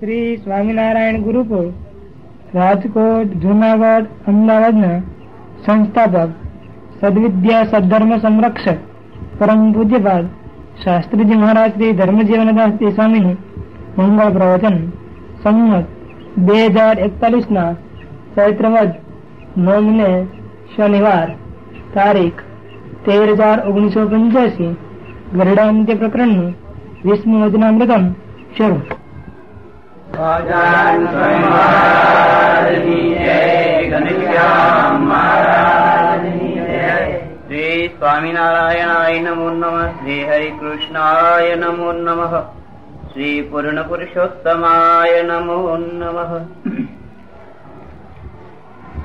શ્રી સ્વામિનારાયણ ગુરુકુળ, રાજકોટ, જુનાગઢ, અમદાવાદના સંસ્થાપક, સદવિદ્યા સદધર્મ સંરક્ષક, પરમ પૂજ્યપાદ શાસ્ત્રીજી મહારાજ શ્રી ધર્મજીવનદાસ સ્વામીનું મંગળ પ્રવચન, સંમત બે હજાર એકતાલીસ ના ચૈત્રવદ નોમને શનિવાર, તારીખ તેર હજાર ઓગણીસો પંચ્યાસી ગરડાંત્ય પ્રકરણનું વિષ્ણુ વચનામૃતમ શરૂ. શ્રી સ્વામિનારાયણાય નમો નમ શ્રી હરિકૃષ્ણાય નમો નમ શ્રી પૂર્ણ પુરુષોત્તમાય નમો નમ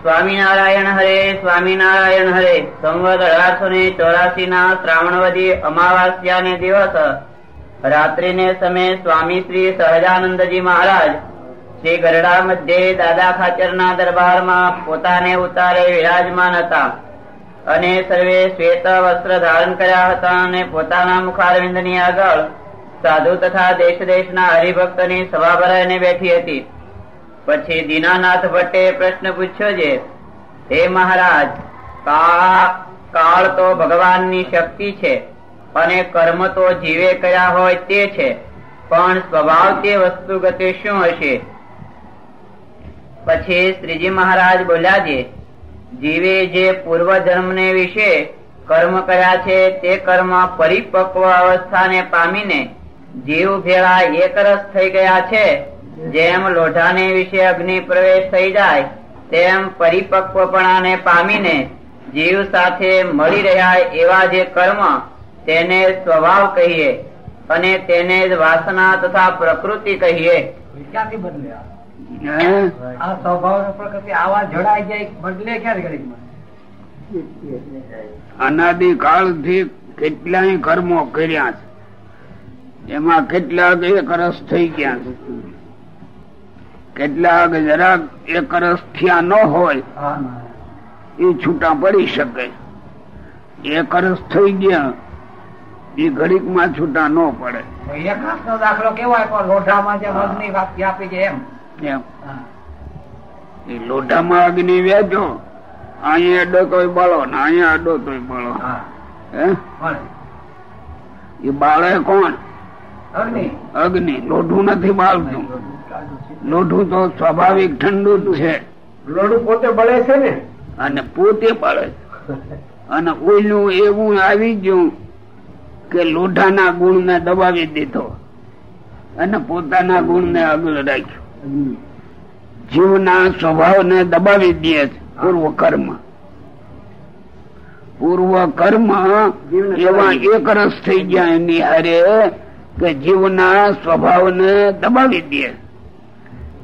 સ્વામિનારાયણ હરે સ્વામિનારાયણ હરે સંવત અઢારસો ને ચોરાસી ના શ્રાવણવદી અમાવાસ્યા ને દિવસ રાત્રિ ને સમયે સ્વામી શ્રી સહજાનંદજી મહારાજ શ્રી ગરડા મધ્યે દાદા ખાચર ના દરબારમાં પોતાને ઉતારે વિરાજમાન હતા. અને સર્વે શ્વેત વસ્ત્ર ધારણ કર્યા હતા અને પોતાના મુખારવિંદની આગળ સાધુ તથા દેશ દેશના હરિભક્તની સભા ભરાઈને બેઠી હતી. પછી દીનાનાથ ભટ્ટે પ્રશ્ન પૂછ્યો છે હે મહારાજ કાળ તો ભગવાનની શક્તિ છે. અને કર્મ તો જીવે કર્યા હોય તે છે, પણ સ્વભાવ તે વસ્તુ ગતે શું હશે? પછી શ્રીજી મહારાજ બોલ્યા છે, જીવે જે પૂર્વ જન્મને વિશે કર્મ કર્યા છે, તે કર્મ પરિપક્વ અવસ્થાને પામીને જીવ ભેળા એકરસ થઈ ગયા છે. જેમ લોઢાને વિશે અગ્નિ પ્રવેશ થઈ જાય, તેમ પરિપક્વપણાને પામીને જીવ સાથે મળી રહ્યા એવા જે કર્મ તેને સ્વભાવ કહીએ અને તેને જ વાસના તથા પ્રકૃતિ કહીએ. ક્યાંથી બદલે આ? સ્વભાવ પ્રકૃતિ આવા જડાઈ જાય બદલે ક્યારે ઘડી અનાદિ કાળથી કેટલાય કર્મો કર્યા છે. એમાં કેટલાક એક રસ થઈ ગયા છે. કેટલાક જરાક એક રસ થયા ન હોય એ છૂટા પડી શકે. એક રસ થઈ ગયા એ ઘડીકમાં છૂટા ન પડે. નો દાખલો કેવાય લોઢામાં જે અગ્નિ વ્યાપી છે એમ. એમ. એ લોઢામાં અગ્નિ વેચો અહીંયા અડો તોય બળો ને અહીંયા અડો તોય બળો. હે. એ બાળે કોણ? અગ્નિ. અગ્નિ. લોઢું નથી બાળતું. લોઢું તો સ્વાભાવિક ઠંડુ છે. લોઢું પોતે બળે છે ને? અને પોતે બળે. અને ઓઈલું એવું આવી ગયું કે લોઢાના ગુણ ને દબાવી દીધો અને પોતાના ગુણ ને આગળ રાખ્યો. જીવના સ્વભાવ ને દબાવી દે છે પૂર્વ કર્મ. પૂર્વ કર્મ એવા એક રસ થઈ ગયા એની હારે કે જીવના સ્વભાવ ને દબાવી દે.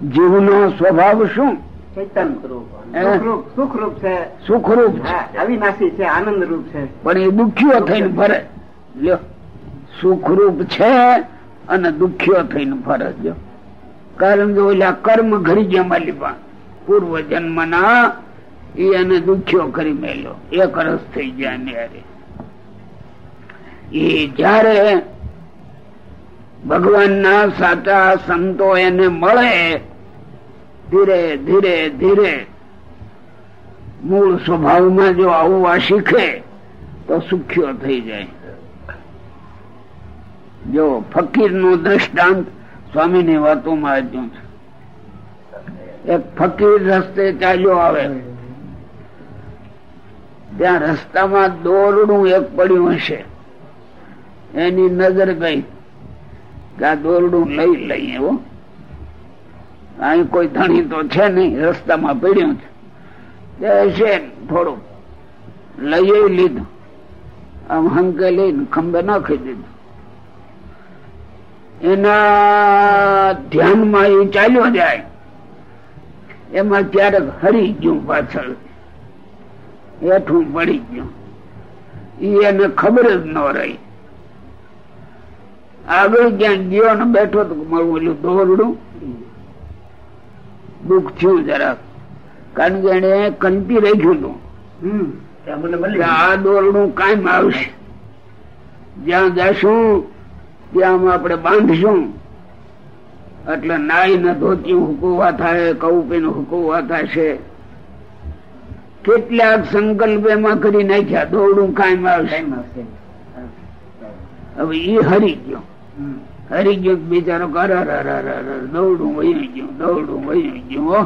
જીવનો સ્વભાવ શું? ચૈતન? સુખરૂપ છે. સુખરૂપ છે. અવિનાશી છે આનંદ રૂપ છે. પણ એ દુખ્યો થઈને ફરે લ્યો સુખરૂપ છે અને દુખ્યો થઈને ફરે કારણ કે ઓલા કર્મ ઘડી ગયા માલિપા પૂર્વ જન્મ ના એને દુખ્યો કરી મેલ્યો. એક રસ થઈ ગયા એની હારે. એ જયારે ભગવાનના સાચા સંતો એને મળે, ધીરે ધીરે ધીરે મૂળ સ્વભાવમાં જો આવવા શીખે, તો સુખ્યો થઈ જાય. જો ફકીરનું દ્રષ્ટાંત સ્વામી ની વાતોમાં આપ્યું છે. એક ફકીર રસ્તે ચાલ્યો આવે. ત્યાં રસ્તામાં દોરડું એક પડ્યું હશે. એની નજર ગઈ. કે આ દોરડું લઈ લઈએ હો. અહીં કોઈ ધણી તો છે નહીં, રસ્તામાં પડ્યું છે. છે થોડું. લઈ લીધું. આમ હંકે લઈને ખંભે નાખી દીધું. એના ધ્યાનમાં એ ચાલ્યો જાય. એમાં ક્યારેક હરી ગયું પાછળ. હેઠું પડી ગયું. એને ખબર જ ન રહી. આગળ ક્યાં ગયો ને બેઠો તો મારું ઓલું દોરડું. દુઃખ થયું જરાક. કારણ કે એને કંટી રાખ્યું હતું. આ દોરડું કાયમ આવશે. જ્યાં જશું ત્યાં આપણે બાંધશું. એટલે નાઈ ન ધોતી હુકુવા થાય કૌપી નું હુકુવા થશે કેટલાક સંકલ્પ એમાં કરી નાખ્યા દોડું કાયમ આવશે. હવે એ હરી ગયો. હરી ગયો બિચારો કર દોડું વહી ગયું દોડું વહી ગયું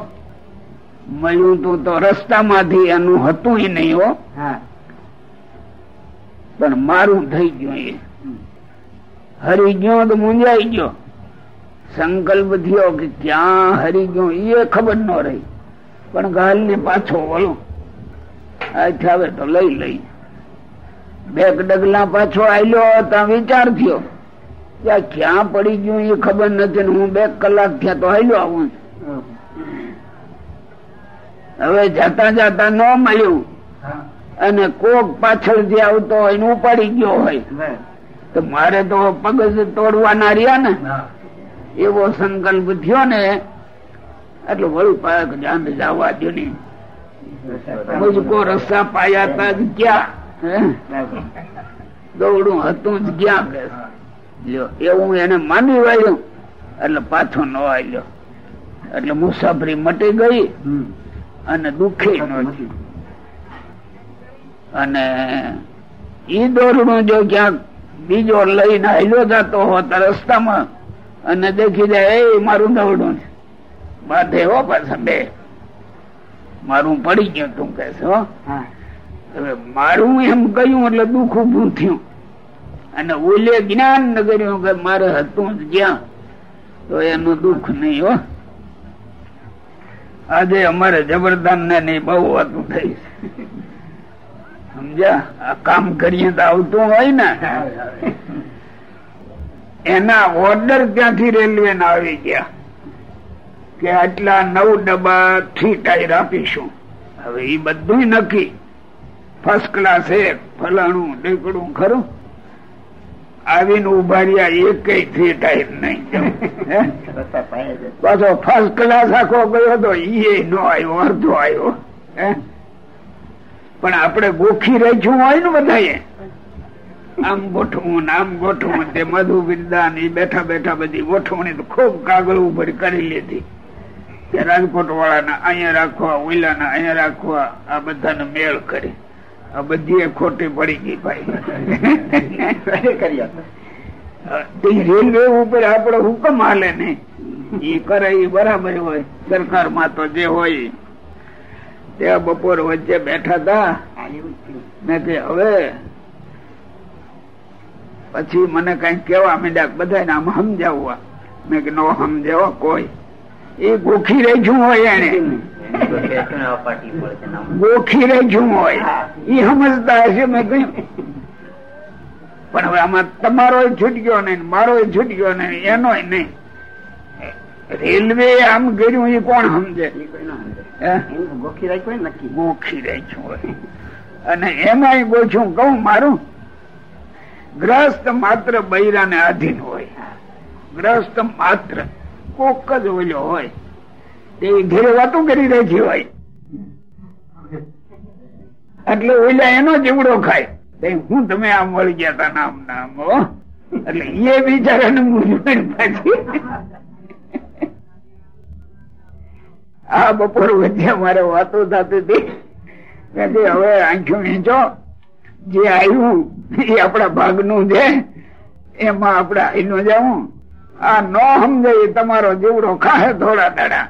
મળ્યું તું તો રસ્તામાંથી એનું હતું નહીં હો. પણ મારું થઈ ગયું એ હરી ગયો તો મૂંઝાઈ ગયો. સંકલ્પ થયો કે ક્યાં હરી ગયો એ ખબર ન રહી. પણ ગાલ ને પાછો વળો. અચ્છા હવે તો લઈ લઈ. બે ડગલા પાછો આવ્યો ત્યાં વિચાર થયો. ત્યાં ક્યાં પડી ગયું એ ખબર નથી હું બે કલાક થયા તો આવ્યો આવું. હવે જતા જતા ન મળ્યું. અને કોક પાછળથી આવતો હોય ને ઉપાડી ગયો હોય. તો મારે તો પગ તોડવાના રહ્યા ને. એવો સંકલ્પ થયો ને એટલે વળું પાક જાન જવા દો ને. મુજકો રસ્તા પાયા તા જ ક્યાં દોડું હતું જ ક્યાં કે? લ્યો એવું એને માની વાળ્યું એટલે પાછો ન આવ્યો એટલે મુસાફરી મટી ગઈ અને દુખે નથી અને ઈ દોરડું જો ક્યાંક બીજો લઈને હેલો જતો હોત રસ્તામાં અને દેખી જાય એ મારું નવડું છે. બાધે હો પાછા બે. મારું પડી ગયું તું કે હો. હવે મારું એમ કહ્યું એટલે દુઃખ ઉભું થયું. અને ઓલે જ્ઞાન ન કર્યું કે મારે હતું જ જ્યાં તો એનું દુઃખ નહીં હો. આજે અમારે જબરદાન ને નહીં બહુ હતું થઈ સમજ્યા? કામ કરીએ તો આવતું હોય ને? એના ઓર્ડર ત્યાંથી રેલવે ના આવી ગયા કે આટલા નવ ડબ્બા થ્રી ટાયર આપીશું. હવે એ બધું નક્કી. ફર્સ્ટ ક્લાસ એક ફલાણું, ઢેકડું, ખરું? આવીને ઊભા રહ્યા એક થ્રી ટાયર નહીં પાછો ફર્સ્ટ ક્લાસ આખો ગયો હતો ઈ નો આવ્યો, અડધો આવ્યો. પણ આપણે ગોખી રાખ્યું હોય ને બધાએ. આમ ગોઠવું આમ ગોઠવું તે મધુ બિરદાન એ બેઠા બેઠા બધી ગોઠવણી તો ખૂબ કાગળ ઉપર કરી લીધી. કે રાજકોટ વાળાના અહીંયા રાખવા ઓઈલાના અહીંયા રાખવા આ બધાને મેળ કરી. આ બધી ખોટી પડી ગઈ ભાઈ. રેલવે ઉપર આપડે હુકમ હાલે ને એ કરે એ બરાબર હોય. સરકારમાં તો જે હોય ત્યાં બપોર વચ્ચે બેઠા હતા મેં કે હવે પછી મને કઈ કેવા મીડ્યા બધા આમ સમજાવવા મેં કે નો સમજાવો કોઈ. એ ગોખી રેજું હોય એને ગોખી રેજું હોય. એ સમજતા હશે મેં કહ્યું. પણ હવે આમાં તમારો છૂટક્યો નહીં મારો છૂટક્યો નહીં એનો નહીં. રેલવે આમ કર્યું એ કોણ સમજે. ગોખી રાખ્યું અને એમાં ગોછું કહું, મારું ગ્રસ્ત માત્ર બૈરા ને આધીન હોય. ગ્રસ્ત માત્ર કોક જ ઓલ્યો હોય. તે ઘેરે વાતો કરી રહી હોય. એટલે ઓલા એનો જીવડો ખાય. હું તમે આમ મળી ગયા તા, નામ નામ એટલે એ બિચારાને મૂંઝવણ પાછી. આ બપોર વચ્ચે અમારે વાતો થતી હતી. હવે આંખો વીંચો જે આવ્યું એ આપણા ભાગનું છે. એમાં આપડે આઈનો જવું આ ન સમજાય તમારો જીવડો ખાહે થોડા દાડા.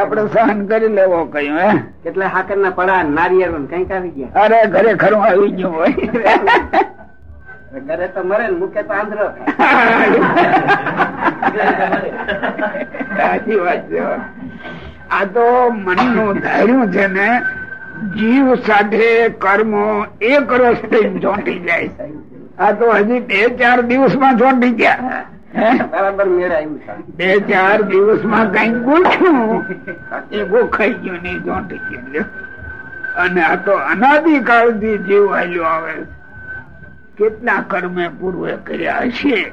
આપડે સહન કરી લેવો કયું હે? કેટલા હાકર ના પડા નારિયેળ કંઈક આવી ગયા. અરે ઘરે ખરું આવી ગયું હોય. ઘરે તો મરે ને મૂકે તો આંધ્ર સાચી વાત છે. આ તો મનનું ધાર્યું છે ને જીવ સાથે કર્મો એક રસ્તે ચોંટી જાય આ તો હજી બે ચાર દિવસમાં ચોંટી ગયા. બે ચાર દિવસમાં કઈ ગોઠ્યું એ ગોખાઈ ગયું નહીં ચોંટી ગયું. અને આ તો અનાદિકાળથી જીવ હાલ્યો આવે કેટલા કર્મે પૂર્વે કર્યા હશે?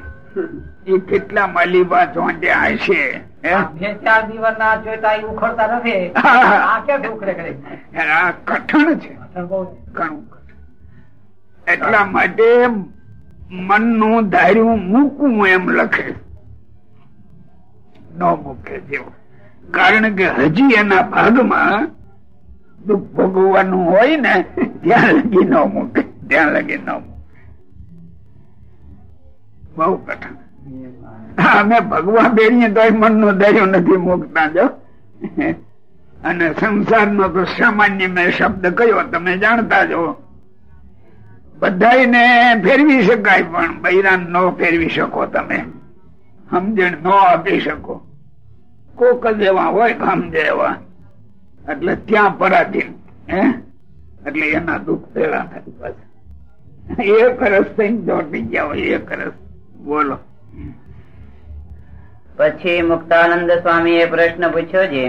એ કેટલા માલીબા ચોંટ્યા હશે બે ચાર દિવસ ના જોઈતા ઉખડતા નથી. આ ક્યાં ઉખડે કરે? આ કઠણ છે. ઘણું એટલા માટે મનનું ધાર્યું મૂકવું એમ લખે. ન મૂકે જેવું. કારણ કે હજી એના ભાગમાં દુઃખ ભોગવવાનું હોય ને ત્યાં લગી ન મૂકે. ત્યાં લગી ન મૂકે. બહુ કઠણ. અમે ભગવાન બેરીએ તો મન નો દયો નથી મૂકતા, જો. અને સંસાર નો તો સામાન્ય મેં શબ્દ કયો, તમે જાણતા જો બધાને ફેરવી શકાય, પણ બૈરાન ન ફેરવી શકો તમે. સમજણ ન આપી શકો. કોક જ એવા હોય સમજે એવા. એટલે ત્યાં પરાધીન, હે? એટલે એના દુઃખ પેલા થાય પાછા એક રસ થઈને ચોટી ગયા હોય, એક રસ. બોલો. પછી મુક્તાનંદ સ્વામી એ પ્રશ્ન પૂછ્યો છે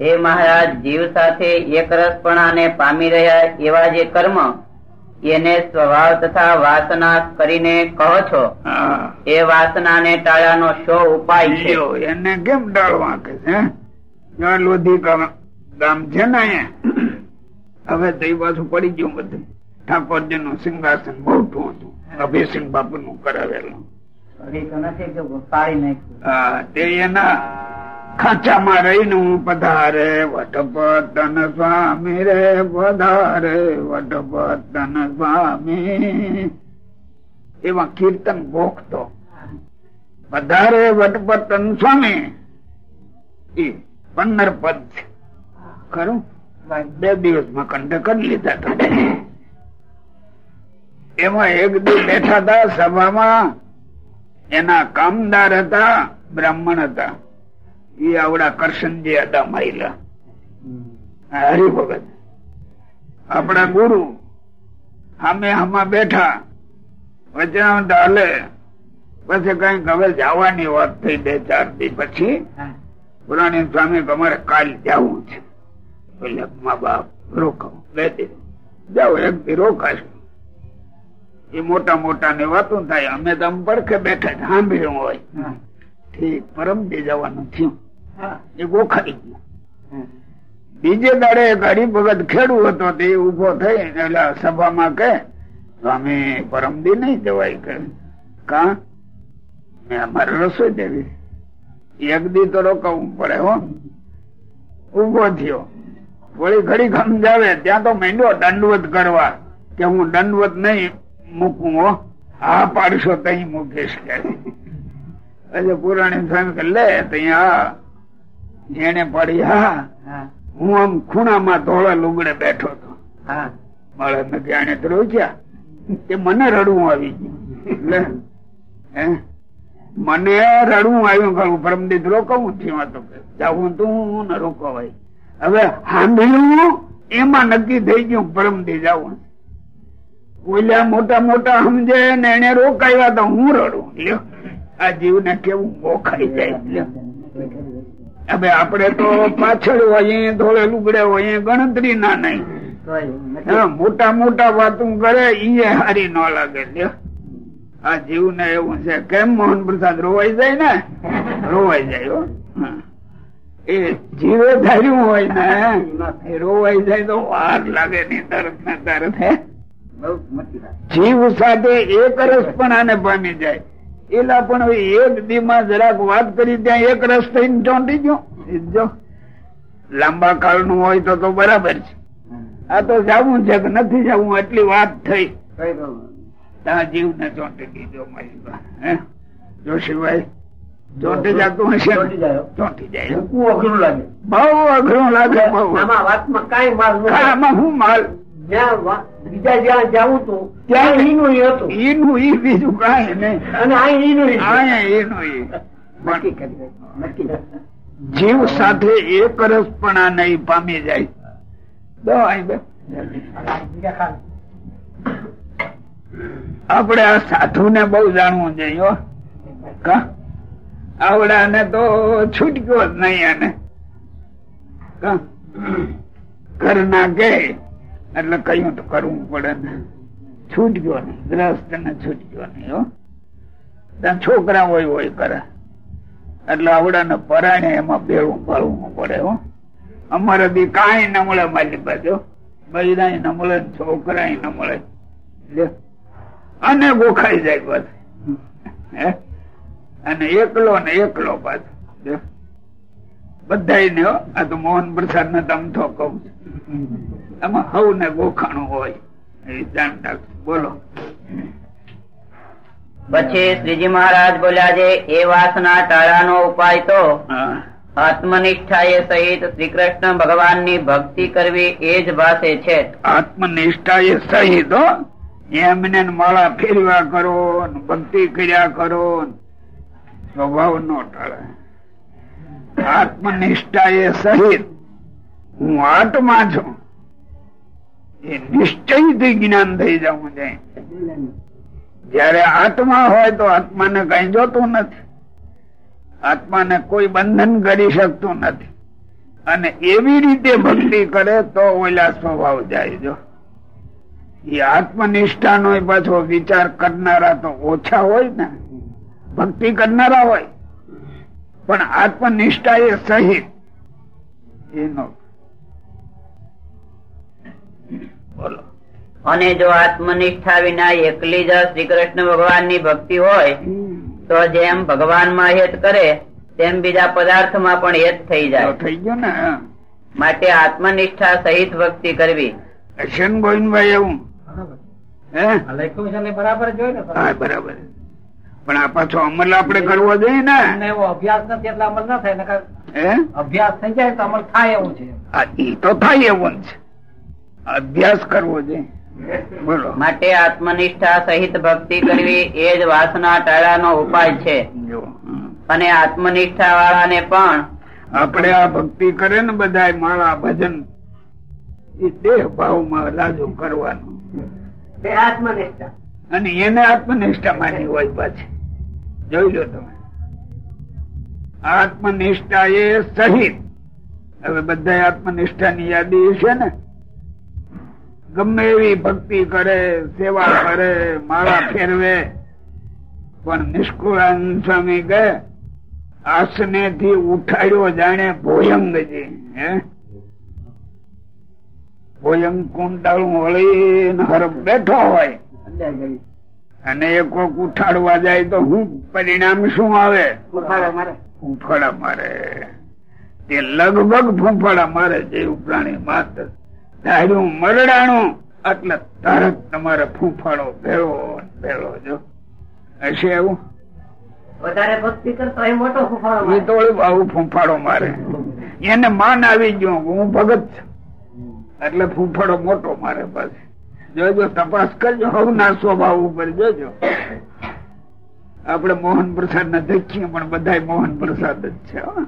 હે મહારાજ જીવ સાથે એકરસપણાને પામી રહ્યા એવા જે કર્મ એને સ્વભાવ તથા વાસના કરીને કહો છો? એ વાસનાને ટાળવાનો શો ઉપાય છે? એને કેમ ટાળવા કે છે લોધી ગામ છે ને હવે તો એ પાછું પડી ગયું બધું. ઠાકોરજી નું સિંહાસન મોટું હતું. અભિસિંહ બાપુ નું કરાવેલું ખાંચામાં રહીને પધારે વટપતન સ્વામી રે પધારે વટપતન સ્વામી. એવા કીર્તન ભોગતો. પધારે વટપતન સ્વામી. એ પંદર પદ છે. ખરું? બે દિવસમાં કંઠ કરી લીધા એમાં એક દિવસ બેઠા હતા સભામાં. એના કામદાર હતા બ્રાહ્મણ હતા. એ આવડા કરશનજી હતા મહિલા હરિભગત. આપણા ગુરુ અમે આમાં બેઠા. વચનાવંત હાલે. પછી કંઈક હવે જવાની વાત થઈ બે ચાર દી પછી પુરાણી સ્વામી અમારે કાલ જવું છે. બાપ રોકાવું બે દી. જાઓ એક દી રોકાશું. એ મોટા મોટા ને વાતું થાય. અમે તો આમ પડખે બેઠા સાંભળ્યું હોય. ઠીક પરમજી જવાનું થયું. એ ગોખાઈ ગયું. બીજે દાડે એક હરિભગત ખેડૂ હતો તે ઊભો થઈ એટલે સભામાં કે સ્વામી પરમદી નહીં જવાય કે. કા? મેં અમારે રસોઈ દેવી. એક દી તો રોકાવું પડે હો. ઊભો થયો. વળી ઘડી સમજાવે ત્યાં તો માંડ્યો દંડવત કરવા કે હું દંડવત નહીં મૂકું હો. હા પાડશો તહી મૂકીશ કે. એટલે પુરાણી સ્વામી કે લે ત્યાં એને પડી હા હું. આમ ખૂણામાં ધોળા લુગડે બેઠો હતો. મળે મેં જાણે તો રોક્યા. તે મને રડવું આવી ગયું. એટલે હે? મને રડવું આવ્યું ખરું પરમદીત રોકવું થયું તો જાવું તું ને રોકવાય હવે સાંભળ્યું એમાં નક્કી થઈ ગયું પરમદી જવું ઓલા મોટા મોટા સમજે ને એને રોકાયા તો હું રડું. લ્યો આ જીવને કેવું ઓખાઈ જાય. હવે આપડે તો પાછળ હોય ધોળે લુગડે હોય ગણતરી ના નહીં. મોટા મોટા વાતો કરે ઈ હારી ન લાગે. લ્યો. આ જીવ ને એવું છે. કેમ મોહન પ્રસાદ રોવાઈ જાય ને? રોવાઈ જાય. એ જીવે ધાર્યું હોય ને રોવાઈ જાય તો વાર લાગે ની તરફ ને તરત હે. જીવ સાથે એક રસ પણ આને પામી જાય. એલા પણ એક દી માં જરાક વાત કરી ત્યાં એક રસ થઈને ચોંટી ગયો. જો લાંબા કાળનું હોય તો તો બરાબર છે. આ તો જવું છે કે નથી જવું એટલી વાત થઈ. ત્યાં જીવ ને ચોંટી દીધો મારી જો હે? જોશીભાઈ ચોંટી જતું હશે ચોંટી જાય. બહુ અઘરું લાગે. બહુ વાતમાં કાંઈ માલ આમાં હું માલ? બીજા જ્યાં જવું તું ત્યાં ઈનું ઈ હતું ઈનું ઈ બીજું કાંઈ નહીં અને આ ઈનું ઈ છે. આયા એનું ઈ. નક્કી કરી નક્કી જીવ સાથે એક રસપણા નહીં પામી જાય. આપણે આ સાધુ ને બહુ જાણવું જોઈએ હો. કા આવડા ને તો છૂટક્યો જ નહીં કા ઘરના કે એટલે કયું તો કરવું પડે ને? છૂટ ગયો નહીં ગ્રહસ્થ ને ગયો નહીં હો. ત્યાં છોકરા હોય હોય કરે. એટલે આવડાને પરાણે એમાં ભેળું પાડવું પડે, હો. અમારે બી કાંઈ ન મળે મારી બાજુ. બૈરાય ન મળે ને છોકરાય ન મળે. અને ગોખાઈ જાય હે? અને એકલો ને એકલો પાછો. બધા ને આ તો મોહન પ્રસાદ ને તમથો કઉ એમાં હવ ને ગોખાણું હોય. જાણતા બોલો. પછી શ્રીજી મહારાજ બોલ્યા છે એ વાસના ટાળાનો ઉપાય તો આત્મનિષ્ઠા એ સહિત શ્રી કૃષ્ણ ભગવાનની ભક્તિ કરવી એ જ ભાષે છે. આત્મનિષ્ઠા એ સહિત એમને માળા ફેરવા કરો ભક્તિ કર્યા કરો સ્વભાવ નો ટાળે. આત્મનિષ્ઠા એ સહિત હું આત્મા છું. નિશ્ચયથી જ્ઞાન થઈ જવું છે. જયારે આત્મા હોય તો આત્માને કઈ જોતું નથી. આત્માને કોઈ બંધન કરી શકતું નથી. અને એવી રીતે ભક્તિ કરે તો ઓલા સ્વભાવ જાય જો. એ આત્મનિષ્ઠા નો પાછો વિચાર કરનારા તો ઓછા હોય ને. ભક્તિ કરનારા હોય. પણ આત્મનિષ્ઠા એ સહિત. એનો બોલો. અને જો આત્મનિષ્ઠા વિના એકલી જ શ્રી કૃષ્ણ ભગવાનની ભક્તિ હોય તો જેમ ભગવાનમાં હેત કરે તેમ બીજા પદાર્થમાં પણ હેત થઈ જાય. થઈ ગયો ને માટે આત્મનિષ્ઠા સહિત ભક્તિ કરવી. ગોવિંદભાઈ એવું. બરાબર જોયું બરાબર. પણ આ પાછો અમલ આપડે કરવો જોઈએ ને. એવો અભ્યાસ નથી એટલે અમલ ના થાય નકર હે? અભ્યાસ થઈ જાય તો અમલ થાય એવું છે. આ ઈ તો થાય એવું છે. અભ્યાસ કરવો જોઈએ બોલો. માટે આત્મનિષ્ઠા સહિત ભક્તિ કરવી એ જ વાસના ટાળાનો ઉપાય છે. અને આત્મનિષ્ઠા વાળાને પણ આપણે આ ભક્તિ કરે ને બધા માળા ભજન એ દેહ ભાવમાં લાજુ કરવાનું. આત્મનિષ્ઠા. અને એને આત્મનિષ્ઠા માની હોય પાછી. જોઈ લો તમે. આત્મનિષ્ઠા એ સહિત. હવે બધા આત્મનિષ્ઠા ની યાદી છે ને? ગમે એવી ભક્તિ કરે સેવા કરે માળા ફેરવે. પણ નિષ્કુળાનંદ સ્વામી કે આસને થી ઉઠાડ્યો જાણે ભોયંગજી. હે? ભોયંગ કુંડાળું વળી હરફ બેઠો હોય. અને એ કોક ઉઠાડવા જાય તો હું પરિણામ શું આવે? ફૂંફાડા મારે. તે લગભગ ફૂંફાડા મારે જેવું પ્રાણી માત્ર ધાર્યું મરડાણું એટલે તરત તમારે ફૂફાળો ભેળો ભેળો જો. હશે એવું વધારે ભક્તિ કરતો એ મોટો ફૂફાડો એ તો આવું ફૂંફાડો મારે. એને માન આવી ગયો હું ભગત છું. એટલે ફૂંફાડો મોટો મારે પાસે. જોજો તપાસ કરજો હવના સ્વભાવ ઉપર જોજો. આપણે મોહન પ્રસાદ ને દેખીએ પણ બધા મોહન પ્રસાદ જ છે હો.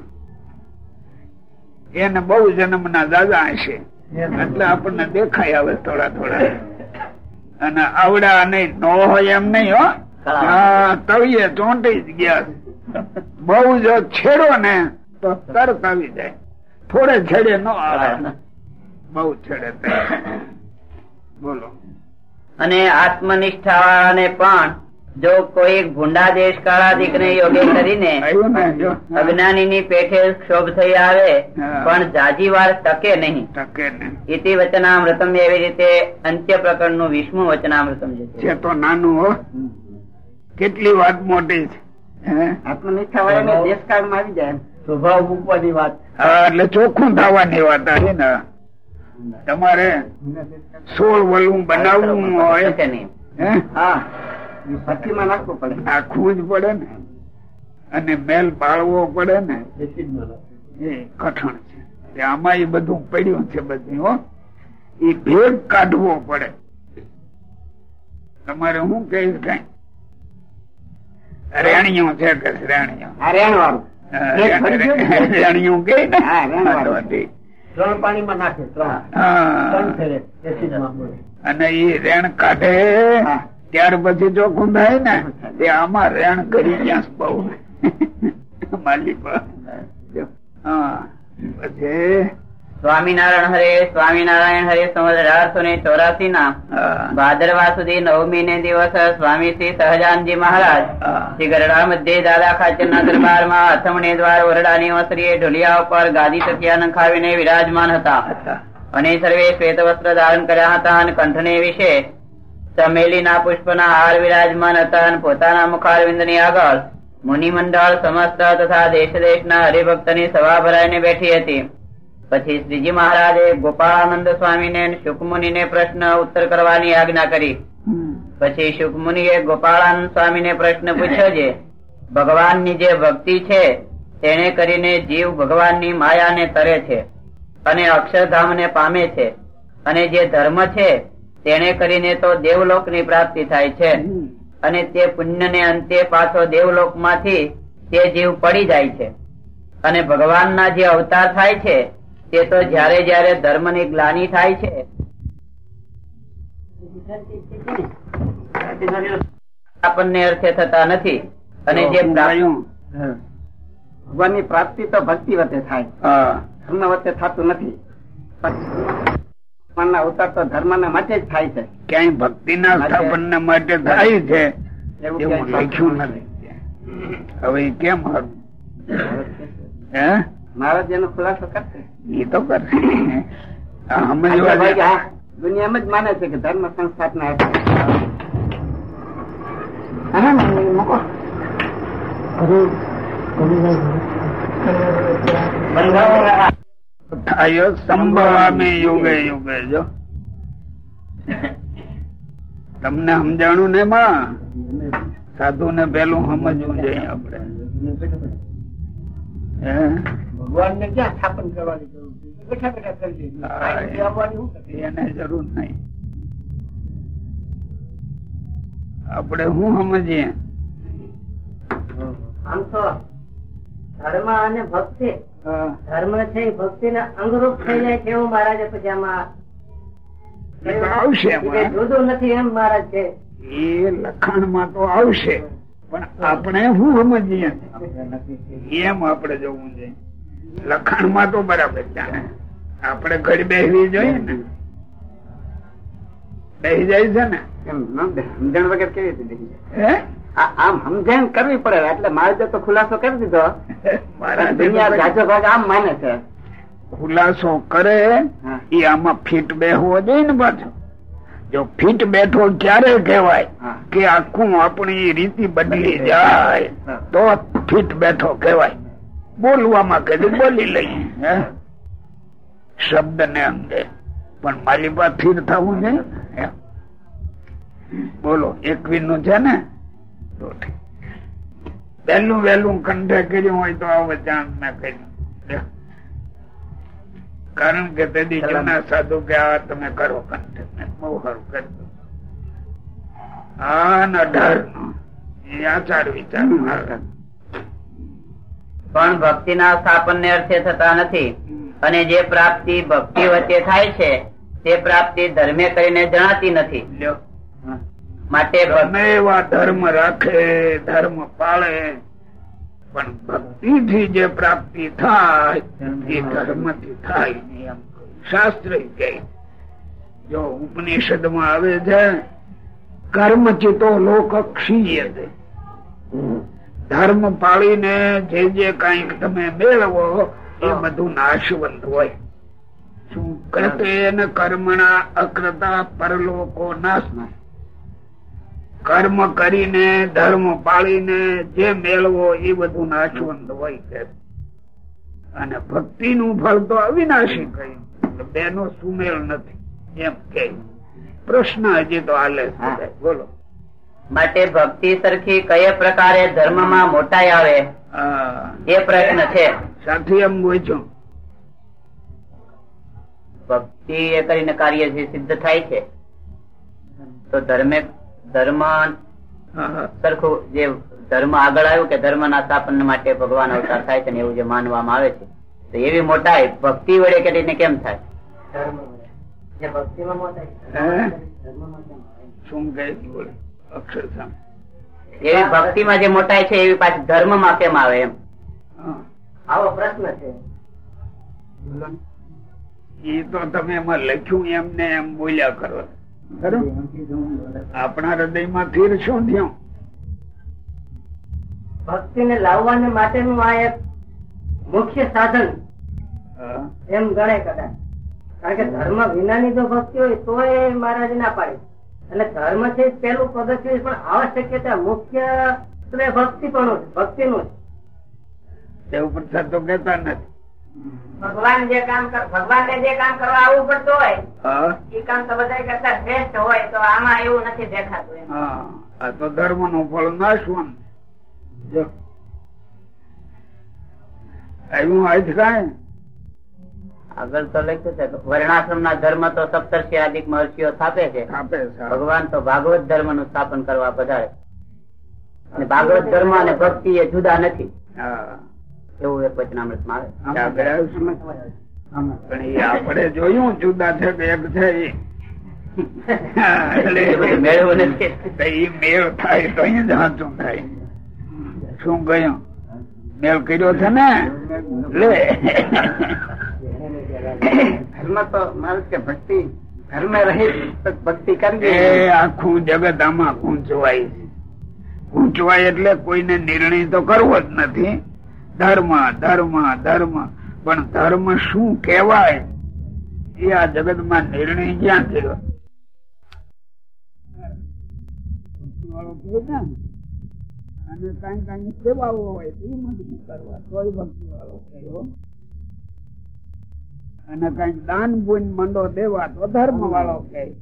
એને બહુ જન્મ ના દાદા હશે. એટલે આપણને દેખાય આવે થોડા થોડા. અને આવડા નહીં નો હોય એમ નહીં હો. તવીએ ચોંટી જ ગયા. બહુ જો છેડો ને તો તરત આવી જાય. થોડે છેડે નો આવે. બહુ છેડે બોલો. અને આત્મનિષ્ઠા વાળાને પણ જો કોઈ ભૂંડા દેશ કાળા ને યોગે કરીને અજ્ઞાની ની પેઠે ક્ષોભ થઈ આવે પણ જાજી વાર ટકે નહીં. ટકે ઇતિ વચનામૃતમ એવી રીતે અંત્ય પ્રકરણનું વિષ્ણુ વચનામૃતમ છે તો નાનું હો. કેટલી વાત મોટી છે? આત્મનિષ્ઠા દેશ કાળમાં આવી જાય. સ્વભાવ મૂકવાની વાત. એટલે ચોખ્ખું થવાની વાત છે ને. તમારે સોળ વલું બનાવવું હોય. કે નહીં હે. હા નાખવું પડે નાખવું જ પડે ને. અને મેલ પાળવો પડે ને એ કઠણ છે. આમાં એ બધું પડ્યું છે બધું હો. એ ભેગ કાઢવો પડે. તમારે હું કહીશ કઈ? રેણિયું છે કે રેણિયું? આ રેણ વાળું એક ભરી ગયું ને? રેણિયું કે. ત્રણ પાણીમાં નાખે ત્રણ. અને એ રેણ કાઢે. ત્યાર પછી જો થાય ને તે આમાં રેણ કરી છે બહુ. માલિક પછી? સ્વામિનારાયણ હરે સ્વામિનારાયણ હરે સંવત અઢારસો ને ચોરાસી ના ભાદરવા સુધી નવમી ને દિવસ સ્વામી શ્રી સહજાનજી મહારાજ શ્રી ગરડા મધ્ય દાદા ખાચર ના દરબારમાં અથમણી દ્વાર ઓરડાની વસ્ત્રીએ ઢોલિયા ઉપર ગાદી તકિયા નખાવીને વિરાજમાન હતા. હતા. અને સર્વે શ્વેત વસ્ત્ર ધારણ કર્યા હતા અને કંઠને વિશે ચમેલી ના પુષ્પ ના હાર વિરાજમાન હતા અને પોતાના મુખારવિંદની આગળ મુનિ મંડળ સમસ્ત તથા દેશ દેશના હરિભક્તની સભા ભરાઈને બેઠી હતી પછી શ્રીજી મહારાજે ગોપાળાનંદ સ્વામીને શુકમુનિને પ્રશ્ન ઉત્તર કરવાની આજ્ઞા કરી. પછી શુકમુનિએ ગોપાળાનંદ સ્વામીને પ્રશ્ન પૂછ્યો છે ભગવાનની જે ભક્તિ છે તેને કરીને જીવ ભગવાનની માયાને તરે છે અને અક્ષરધામને પામે છે અને જે ધર્મ છે તેને કરીને તો દેવલોકની પ્રાપ્તિ થાય છે. અને તે પુણ્યને અંતે પાછો દેવલોકમાંથી તે જીવ પડી જાય છે. અને ભગવાનના જે અવતાર થાય છે તે તો જયારે જયારે ધર્મની ગ્લાની થાય છે. આપણને અર્થે થતા નથી. અને જે ભગવાનની પ્રાપ્તિ તો ભક્તિ વચ્ચે થાય. ધર્મ વચ્ચે થતું નથી. ભગવાનના અવતાર તો ધર્મ માટે જ થાય છે. ક્યાંય ભક્તિ ના સ્થાપન માટે થાય છે એવું લખ્યું નથી. હવે કેમ હારું? હે? મહારાજ એનો ખુલાસો કરશે. એ તો કરશે. આ સમજવા આજે ભાઈ દે. આ દુનિયા એમ જ માને છે કે ધર્મ સંસ્થાપના મૂકો. થાય સંભવામી યુગે યુગે જો. તમને સમજાણું ને માં? સાધુ ને પેલું સમજવું જોઈએ આપડે હે? ભગવાનને ક્યાં સ્થાપન કરવાની જરૂર છે? એને જરૂર નહીં. આપણે શું સમજીએ? આમ તો ધર્મ અને ભક્તિ. ધર્મ છે ભક્તિ ના અંગરૂપ થઈ જાય છે એવું મહારાજે પછી આમાં આવશે જુદું નથી એમ મહારાજ છે એ લખાણમાં તો આવશે પણ આપણે શું સમજીએ? એમ આપણે જોવું છે લખાણમાં તો બરાબર ચાલે આપણે ઘડી બેસવી જોઈએ ને. બેસી જાય છે ન. સમજણ વગર કેવી રીતે બેસી જાય? આમ સમજણ કરવી પડે. એટલે મહારાજે તો ખુલાસો કરી દીધો. મારા દુનિયા જાજો ભાગ આમ માને છે. ખુલાસો કરે એ આમાં ફીટ બેસવો જોઈએ ને પાછો. જો ફીટ બેઠો ક્યારે કહેવાય કે આખું આપણી રીતિ બદલી જાય. તો ફીટ બેઠો કહેવાય. બોલવામાં કીધું બોલી લઈએ? શબ્દ ને અંગે. પણ મારી પાસે સ્થિર થવું છે? બોલો એકવીસનું છે ને. વહેલું વહેલું કંઠે કર્યું હોય તો આવો જાણ ના કર્યું. કારણ કે તેથી જૂના સાધુ કે આ તમે કરો કંઠે. બહુ સારું કરજો ને અઢાર નો એ આચાર વિચાર. મારા. પણ ભક્તિના સ્થાપનને અર્થે થતા નથી. અને જે પ્રાપ્તિ ભક્તિ વચ્ચે થાય છે તે પ્રાપ્તિ ધર્મે કરીને જણાતી નથી. માટે ગમે એવા ધર્મ રાખે ધર્મ પાળે. પણ ભક્તિ થી જે પ્રાપ્તિ થાય એ ધર્મથી થાય શાસ્ત્ર કહે જો ઉપનિષદમાં આવે છે કર્મ ચિતો લોક ક્ષીય છે. ધર્મ પાળીને જે જે કંઈક તમે મેળવો એ બધું નાશવંત હોય. શું ને કર્મણા અક્રતા પરલોકો નાશ કર્મ કરીને ધર્મ પાળીને જે મેળવો એ બધું નાશવંત હોય છે. અને ભક્તિ નું ફળ તો અવિનાશી કહ્યું બેનો સુમેળ નથી. એમ કે. પ્રશ્ન હજી તો આલે બોલો. માટે ભક્તિ સરખી કયા પ્રકારે ધર્મમાં મોટાઈ આવે? એ પ્રશ્ન છે. સાથી એમ બોલ્યો ભક્તિ એ કરીને કાર્ય જે સિદ્ધ થાય છે તો ધર્મે ધર્મ હા. સરખું જે ધર્મ આગળ આવ્યું કે ધર્મ ના સ્થાપન માટે ભગવાન અવતાર થાય છે ને એવું જે માનવામાં આવે છે તો એવી મોટા ભક્તિ વડે કરીને કેમ થાય? એવી ભક્તિ ભક્તિમાં જે મોટાઈ છે એવી પાછી ધર્મમાં કેમ આવે એમ. આવો પ્રશ્ન છે. એ તો તમે એમાં લખ્યું એમને એમ બોલ્યા કરો. ખરું? આપણા હૃદયમાં ધીર શું થયું? ભક્તિને લાવવાને માટેનું આ એક મુખ્ય સાધન એમ ગણાય કદાચ. કારણ કે ધર્મ વિનાની જો ભક્તિ હોય તો એ મહારાજ ના પાડે. એટલે ધર્મ છે પેલું પગથિયું છે, પણ આવશ્યકતા મુખ્ય ભક્તિ પણ ભક્તિ નું તે ઉપર થતો કેતા નથી. ભગવાન જે કામ ભગવાન ને જે કામ કરવા આવવું પડતું હોય એ કામ તો બધા કરતા શ્રેષ્ઠ હોય તો આમાં એવું નથી દેખાતું આ તો ધર્મનું ફળ નાશવાનું આવ્યું આજ કાંઈ? આગળ તો લખ્યું છે કે વર્ણાશ્રમ ના ધર્મ તો સપ્તર્ષિ આદિક મહર્ષિઓ સ્થાપે છે. ભગવાન તો ભાગવત ધર્મનું સ્થાપન કરવા પધારે. ભાગવત ધર્મ અને ભક્તિ એ જુદા નથી. હા. એવું એક વચનામૃતમાં આવે. પણ એ આપણે જોયું જુદા છે કે એક છે એ. મેળ થાય તો સાચું થાય. શું કહ્યું? મેળ કર્યો છે ને? લે. ધર્મ તો મારે કે ભક્તિ. ધર્મ રહી ભક્તિ કરવી. એ આખું જગત આમાં ગૂંચવાય છે. ગૂંચવાય એટલે કોઈને નિર્ણય તો કરવો જ નથી. ધર્મ ધર્મ ધર્મ. પણ ધર્મ શું કહેવાય? એ આ જગતમાં નિર્ણય ક્યાં થયો અને કઈ કઈ સેવાઓ હોય એ મંદિર કરવા? તોય ભક્તિ વાળો કહેવો. અને કઈ દાન પુણ્ય મંડો દેવા તો ધર્મ વાળો કહે?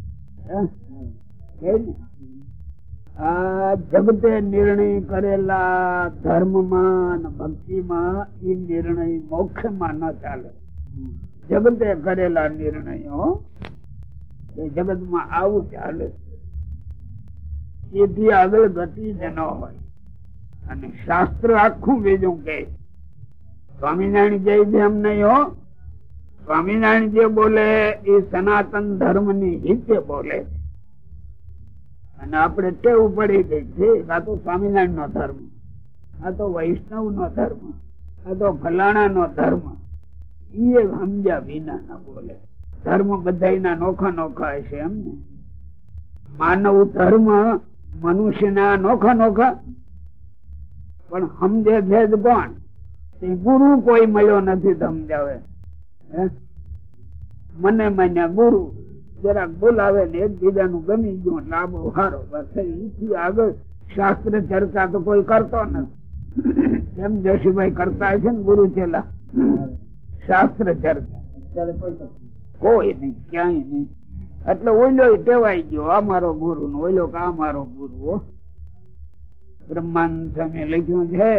આ જગતે નિર્ણય કરેલા ધર્મમાં અને ભક્તિમાં એ નિર્ણય મોક્ષમાં ન ચાલે. જગતે કરેલા નિર્ણયો એ જગતમાં આવું ચાલે. એથી આગળ ગતિ જ ન હોય. અને શાસ્ત્ર આખું બીજું કે સ્વામિનારાયણ છે એમ નહીં હો, સ્વામિનારાયણ જે બોલે, એ સનાતન ધર્મની રીતે બોલે. અને આપણે ટેવ પડી ગઈ છે, આ તો સ્વામિનારાયણ નો ધર્મ, આ તો વૈષ્ણવ નો ધર્મ, આ તો ફલાણા નો ધર્મ એ સમજ્યા વિના ના બોલે. ધર્મ બધા નોખા નોખા હશે એમ ને? માનવ ધર્મ મનુષ્યના નોખા નોખા. પણ સમજે જ કોણ? ગુરુ કોઈ મળ્યો નથી સમજાવે? મને માન્યા ગુરુ. જરાક બોલાવે ને એકબીજાનું ગમી ગયું લાભો આ બસ એથી આગળ શાસ્ત્ર ચર્ચા તો કોઈ કરતો નથી. એમ જોશીભાઈ કરતા છે ને ગુરુ ચેલા શાસ્ત્ર ચર્ચા. કોઈ નહીં ક્યાંય નહીં. એટલે ઓઈલો ટેવાઈ ગયો આ મારો ગુરુ નો ઓઈલો કે આ મારો ગુરુ. બ્રહ્માંડ સ્વામી લખ્યું છે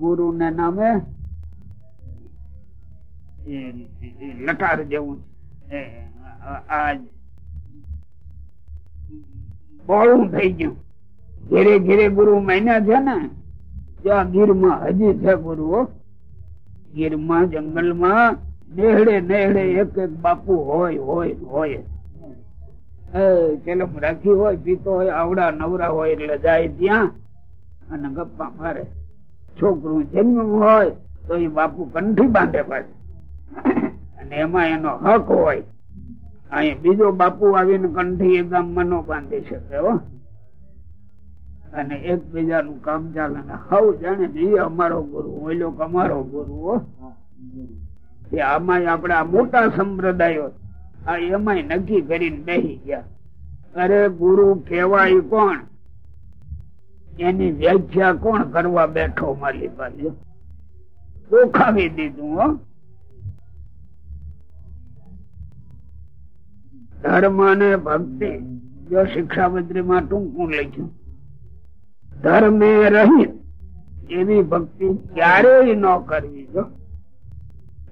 ગુરુ ને નામે લટાર જેવું એ, થઈ ઘેરે ઘેરે ગુરુ માન્યા છે ને ત્યાં ગીરમાં હજી છે ગુરુ. ગીરમાં, જંગલમાં નેહડે નેહડે એક એક બાપુ હોય હોય હોય. ચલમ રાખી હોય, પીતો હોય, આવડા નવરા હોય એટલે જાય ત્યાં અને ગપ્પા મારે. છોકરું જન્મ હોય તો એ બાપુ કંઠી બાંધે પાછું. અને એમાં એનો હક હોય. અહીં બીજો બાપુ આવીને કંઠી એ ગામમાં નો બાંધી શકે હો. અને એકબીજાનું કામ ચાલે ને હવ જાણે અમારો ગુરુ ઓલો અમારો ગુરુ એ આમાં આપડે મોટા સંપ્રદાયો, આ એમાંય નક્કી કરીને બેસી ગયા. અરે ગુરુ કેવાય કોણ? એની વ્યાખ્યા કોણ કરવા બેઠો મારી પાસે? ચોખાવી દીધું હો. ધર્મ અને ભક્તિ, જો શિક્ષાપત્રી માં ટૂંકું લખ્યું. ધર્મે રહી એવી ભક્તિ ક્યારેય ન કરવી, જો.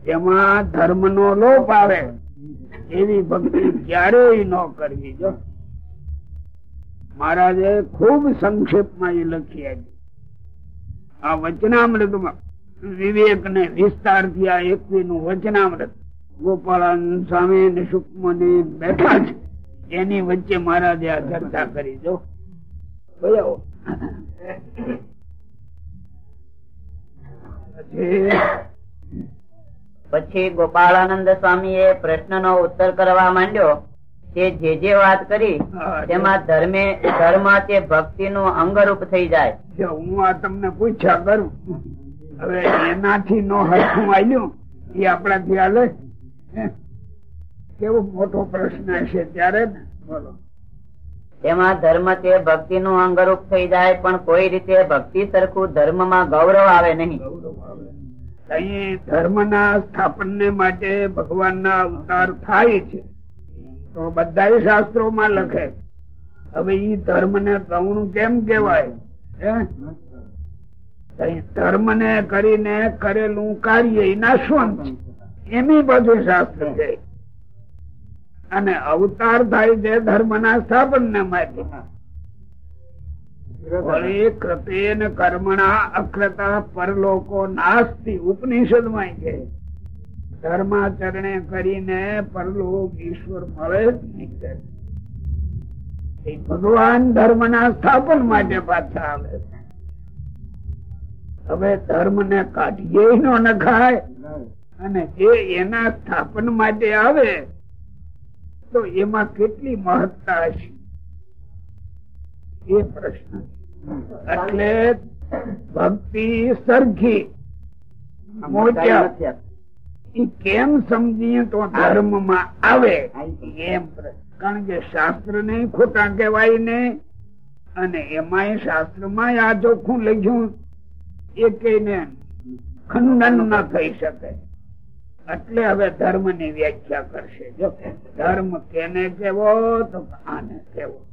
તેમાં ધર્મ નો લોપ આવે, એવી ભક્તિ ક્યારેય ન કરવી, જો. મહારાજે ખૂબ સંક્ષેપમાં એ લખી આપી આ વચનામૃતમાં વિવેક ને વિસ્તારથી આ એકવી નું વચનામૃત ગોપાળાનંદ સ્વામી અને સુકમની બેઠા છે એની વચ્ચે મહારાજે આ ચર્ચા કરી દો પછી ગોપાળાનંદ સ્વામી એ પ્રશ્ન નો ઉત્તર કરવા માંડ્યો તે જે જે વાત કરી તેમાં ધર્મે ધર્મ તે ભક્તિ નું અંગરૂપ થઈ જાય. હું આ તમને પૂછ્યા કરું. હવે એનાથી નો હરખું આવ્યું એ આપણાથી હાલે? કેવો મોટો પ્રશ્ન છે ત્યારે ને બોલો. એમાં ધર્મ તે ભક્તિ નું અંગરૂપ થઈ જાય પણ કોઈ રીતે ભક્તિ સરખું ધર્મમાં ગૌરવ આવે નહીં. અહીં ધર્મના સ્થાપનને માટે ભગવાનના અવતાર થાય છે. તો બધા શાસ્ત્રોમાં લખે. હવે ઈ ધર્મને ગૌણ કેમ કેવાય હે? ને કરીને કરેલું કાર્ય નાશવંત છે. એમી બધું શાસ્ત્ર છે અને અવતાર થાય છે ધર્મના સ્થાપન ને માટે ધર્માચરણે કરીને પરલોક ઈશ્વર મળે જ ભગવાન ધર્મના સ્થાપન માટે પાછા આવે છે. હવે ધર્મ ને કાઢીએ નો નખાય. અને જે એના સ્થાપન માટે આવે તો એમાં કેટલી મહત્તા હશે? એ પ્રશ્ન. એટલે ભક્તિ સરખી મોટા કેમ સમજીએ તો ધર્મમાં આવે એમ પ્રશ્ન. કારણ કે શાસ્ત્ર ને ખોટા કહેવાય ને અને એમાંય શાસ્ત્રમાં આ ચોખ્ખું લખ્યું એ કહીને ખંડન ન થઈ શકે. એટલે હવે ધર્મની વ્યાખ્યા કરશે. જો ધર્મ કેને કેવો તો આને કેવો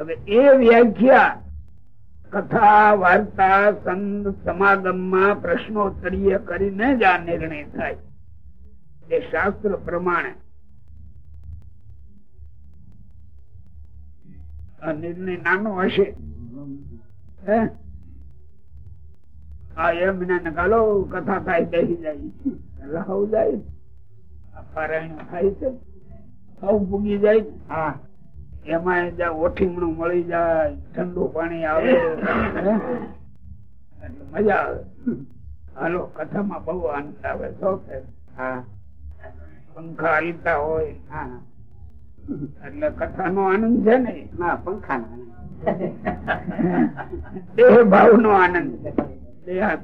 હવે એ વ્યાખ્યા કથા, વાર્તા સંત સમાગમમાં પ્રશ્નોત્તરીય કરીને જ આ નિર્ણય થાય. એ શાસ્ત્ર પ્રમાણે. આ નિર્ણય નાનો હશે. હે? હા, એમ ને કાલો કથા થાય, બેસી જાય. લહાવ જાય પારાયણ થાય છે સૌ ભૂગી જાય. હા. એમાં ઓઠીમણું મળી જાય ઠંડુ પાણી આવે. એટલે મજા આવે. હાલો કથામાં બહુ આનંદ આવે છો કે? પંખા હલતા હોય. એટલે કથા નો આનંદ છે ને? પંખા દેહ ભાવ નો આનંદ. છે દેહાત.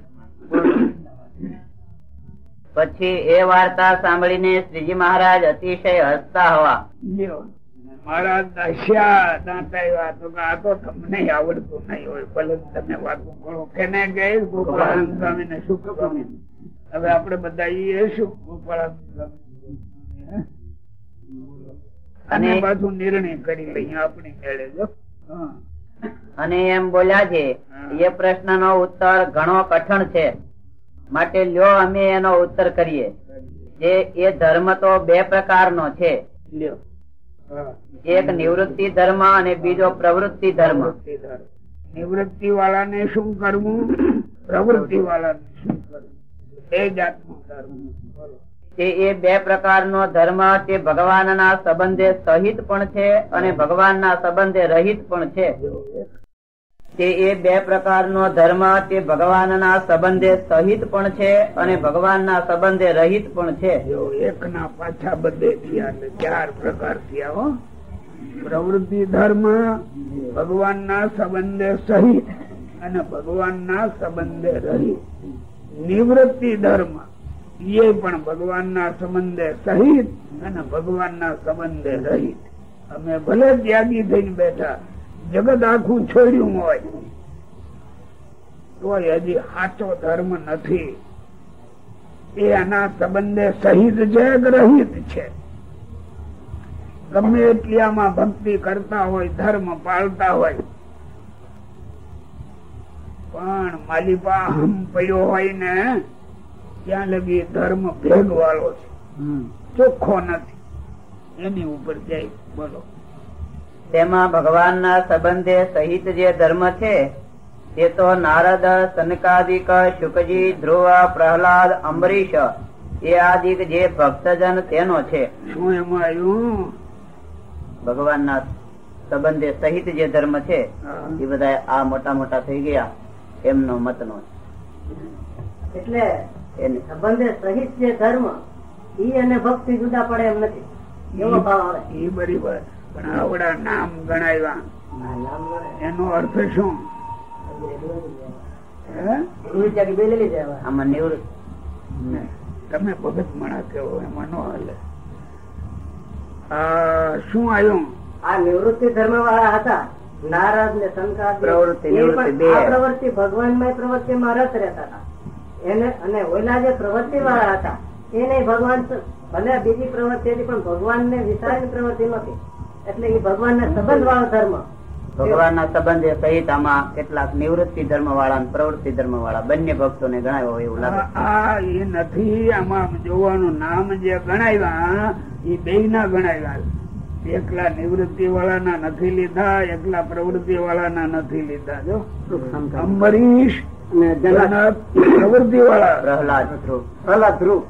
પછી એ વાર્તા સાંભળીને શ્રીજી મહારાજ અતિશય હસતા હવા. લ્યો. મારા દશ્યા દાંત આવ્યા તો કે આ તો તમને આવડતું નહીં હોય ભલે તમે વાતો કરો કેને કે ગોપાળાનંદ સ્વામી ને શું સ્વામી હવે આપણે બધા એ શું? ગોપાળાનંદ અને અને- પાછું નિર્ણય કરી લઈએ આપણી મેળે જો. અને એમ બોલ્યા છે એ પ્રશ્ન નો ઉત્તર ઘણો કઠણ છે. માટે લ્યો અમે એનો ઉત્તર કરીએ. જે એ ધર્મ તો બે પ્રકારનો છે. એક નિવૃત્તિ ધર્મ અને બીજો પ્રવૃત્તિ ધર્મ. નિવૃત્તિ વાળા ને શું કરવું? પ્રવૃત્તિ વાળાને શું કરવું? બે જાતનો ધર્મ. તે એ બે પ્રકારનો ધર્મ તે ભગવાનના સંબંધે સહિત પણ છે અને ભગવાનના સંબંધે રહિત પણ છે. તે એ બે પ્રકારનો ધર્મ તે ભગવાનના સંબંધે સહિત પણ છે અને ભગવાનના સંબંધે રહિત પણ છે. એક ના પાછા બધે ચાર પ્રકાર થયા હો. પ્રવૃત્તિ ધર્મ, ભગવાનના સંબંધે સહિત અને ભગવાન ના સંબંધે રહિત. નિવૃત્તિ ધર્મ, એ પણ ભગવાન ના સંબંધે સહિત અને ભગવાન ના સંબંધે રહિત. અમે ભલે ત્યાગી થઈને બેઠા જગત આખું છોડ્યું હોય. તો હજી સાચો ધર્મ નથી. એ આના સંબંધે સહિત છે ગ્રહિત છે? ગમે એટલી આમાં ભક્તિ કરતા હોય ધર્મ પાળતા હોય. પણ માલિપા હમ પડ્યો હોય ને ત્યાં લગી ધર્મ ભેગ વાળો છે ચોખ્ખો નથી. એની ઉપર જાય બોલો. તેમાં ભગવાનના સંબંધે સહિત જે ધર્મ છે તે તો નારદ સનકાદિક શુકજી ધ્રુવ પ્રહલાદ અંબરીશ એ આદિક જે ભક્તજન તેનો છે. શું એમાં આવ્યું? ભગવાનના સંબંધે સહિત જે ધર્મ છે એ બધા આ મોટા મોટા થઈ ગયા એમનો મતનો એટલે એને સંબંધે સહિત જે ધર્મ ઈ અને ભક્તિ જુદા પડે એમ નથી. એવો ભાવ આવે. એ બરાબર પણ આવડા નામ ગણાવ્યા. એનો અર્થ શું? તમે ભગત મણા કેવો એમાં નો હાલે. શું આવ્યું? આ નિવૃત્તિ ધર્મ વાળા હતા. નારાજ ને શંકા પ્રવૃત્તિ, ભગવાન. આ પ્રવૃત્તિ માં રસ રહેતા હતા. એને અને ઓલા જે પ્રવૃત્તિ વાળા હતા એને ભગવાન ભલે બીજી પ્રવૃત્તિ હતી પણ ભગવાન ને વિચારની પ્રવૃત્તિ નથી એટલે એ ભગવાન ના સંબંધ વાળો ધર્મ. ભગવાનના સંબંધ સહિત આમાં કેટલાક નિવૃત્તિ ધર્મ વાળા પ્રવૃત્તિ ધર્મ વાળા બંને ભક્તોને ગણાયો હોય એવું લાગે આ એ નથી આમાં જોવાનું નામ જે ગણાવ્યા એ બે ના ગણાવ્યા. એકલા નિવૃત્તિ વાળાના નથી લીધા એકલા પ્રવૃત્તિ વાળાના નથી લીધા. જો અંબરીશ પ્રવૃત્તિ વાળા પ્રહલાદ ધ્રુવ. પ્રહલાદ ધ્રુવ.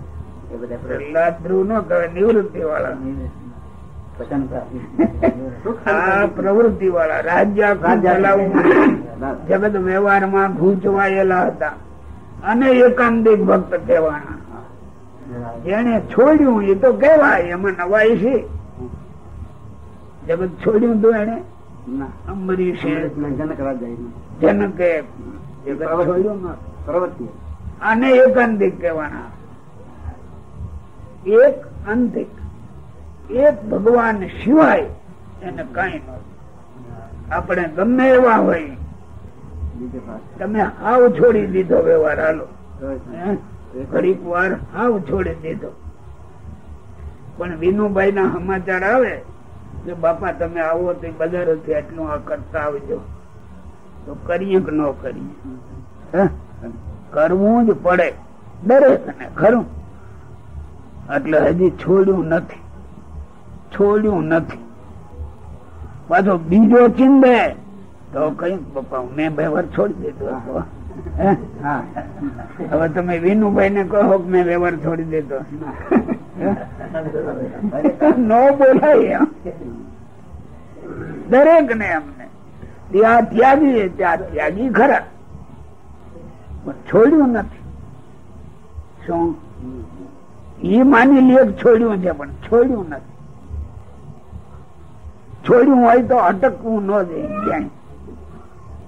એ બધા પ્રહલાદ ધ્રુવ નો નિવૃત્તિ વાળા આ પ્રવૃત્તિ વાળા રાજ્ય જગત વ્યવહારમાં ગૂંચવાયેલા હતા. અને એકાંતિક ભક્ત કહેવાના. જેને છોડ્યું એ તો કહેવાય એમાં નવાય છે. જગત છોડ્યું તો એને અંબરીશે જનક જનકે જગત છોડ્યું ન પ્રવૃત્તિ આને એકાંતિક કહેવાના. એક અંતિક. એક ભગવાન સિવાય એને કઈ ન આપણે ગમે એવા હોય તમે હાવ છોડી દીધો વ્યવહાર હાલો. ઘડીક વાર હાવ છોડી દીધો. પણ વિનુભાઈ ના સમાચાર આવે કે બાપા તમે આવો તો બજારોથી આટલું આ કરતા આવજો. તો કરીએ કે ન કરીએ? કરવું જ પડે. દરેક ને ખરું. એટલે હજી છોડ્યું નથી. છોડ્યું નથી. પાછો બીજો ચિંદે, તો કઈ મેં વ્યવહાર છોડી દીધો. હવે તમે વિનુભાઈ ને કહો કે મેં વ્યવહાર છોડી દેતો નો બોલાય દરેક ને અમને. ત્યાં ત્યાગી ત્યાં ત્યાગી ખરા. પણ છોડ્યું નથી. શું? એ માની લે છોડ્યું છે, પણ છોડ્યું નથી. છોડ્યું હોય તો અટકવું ન ક્યાંય.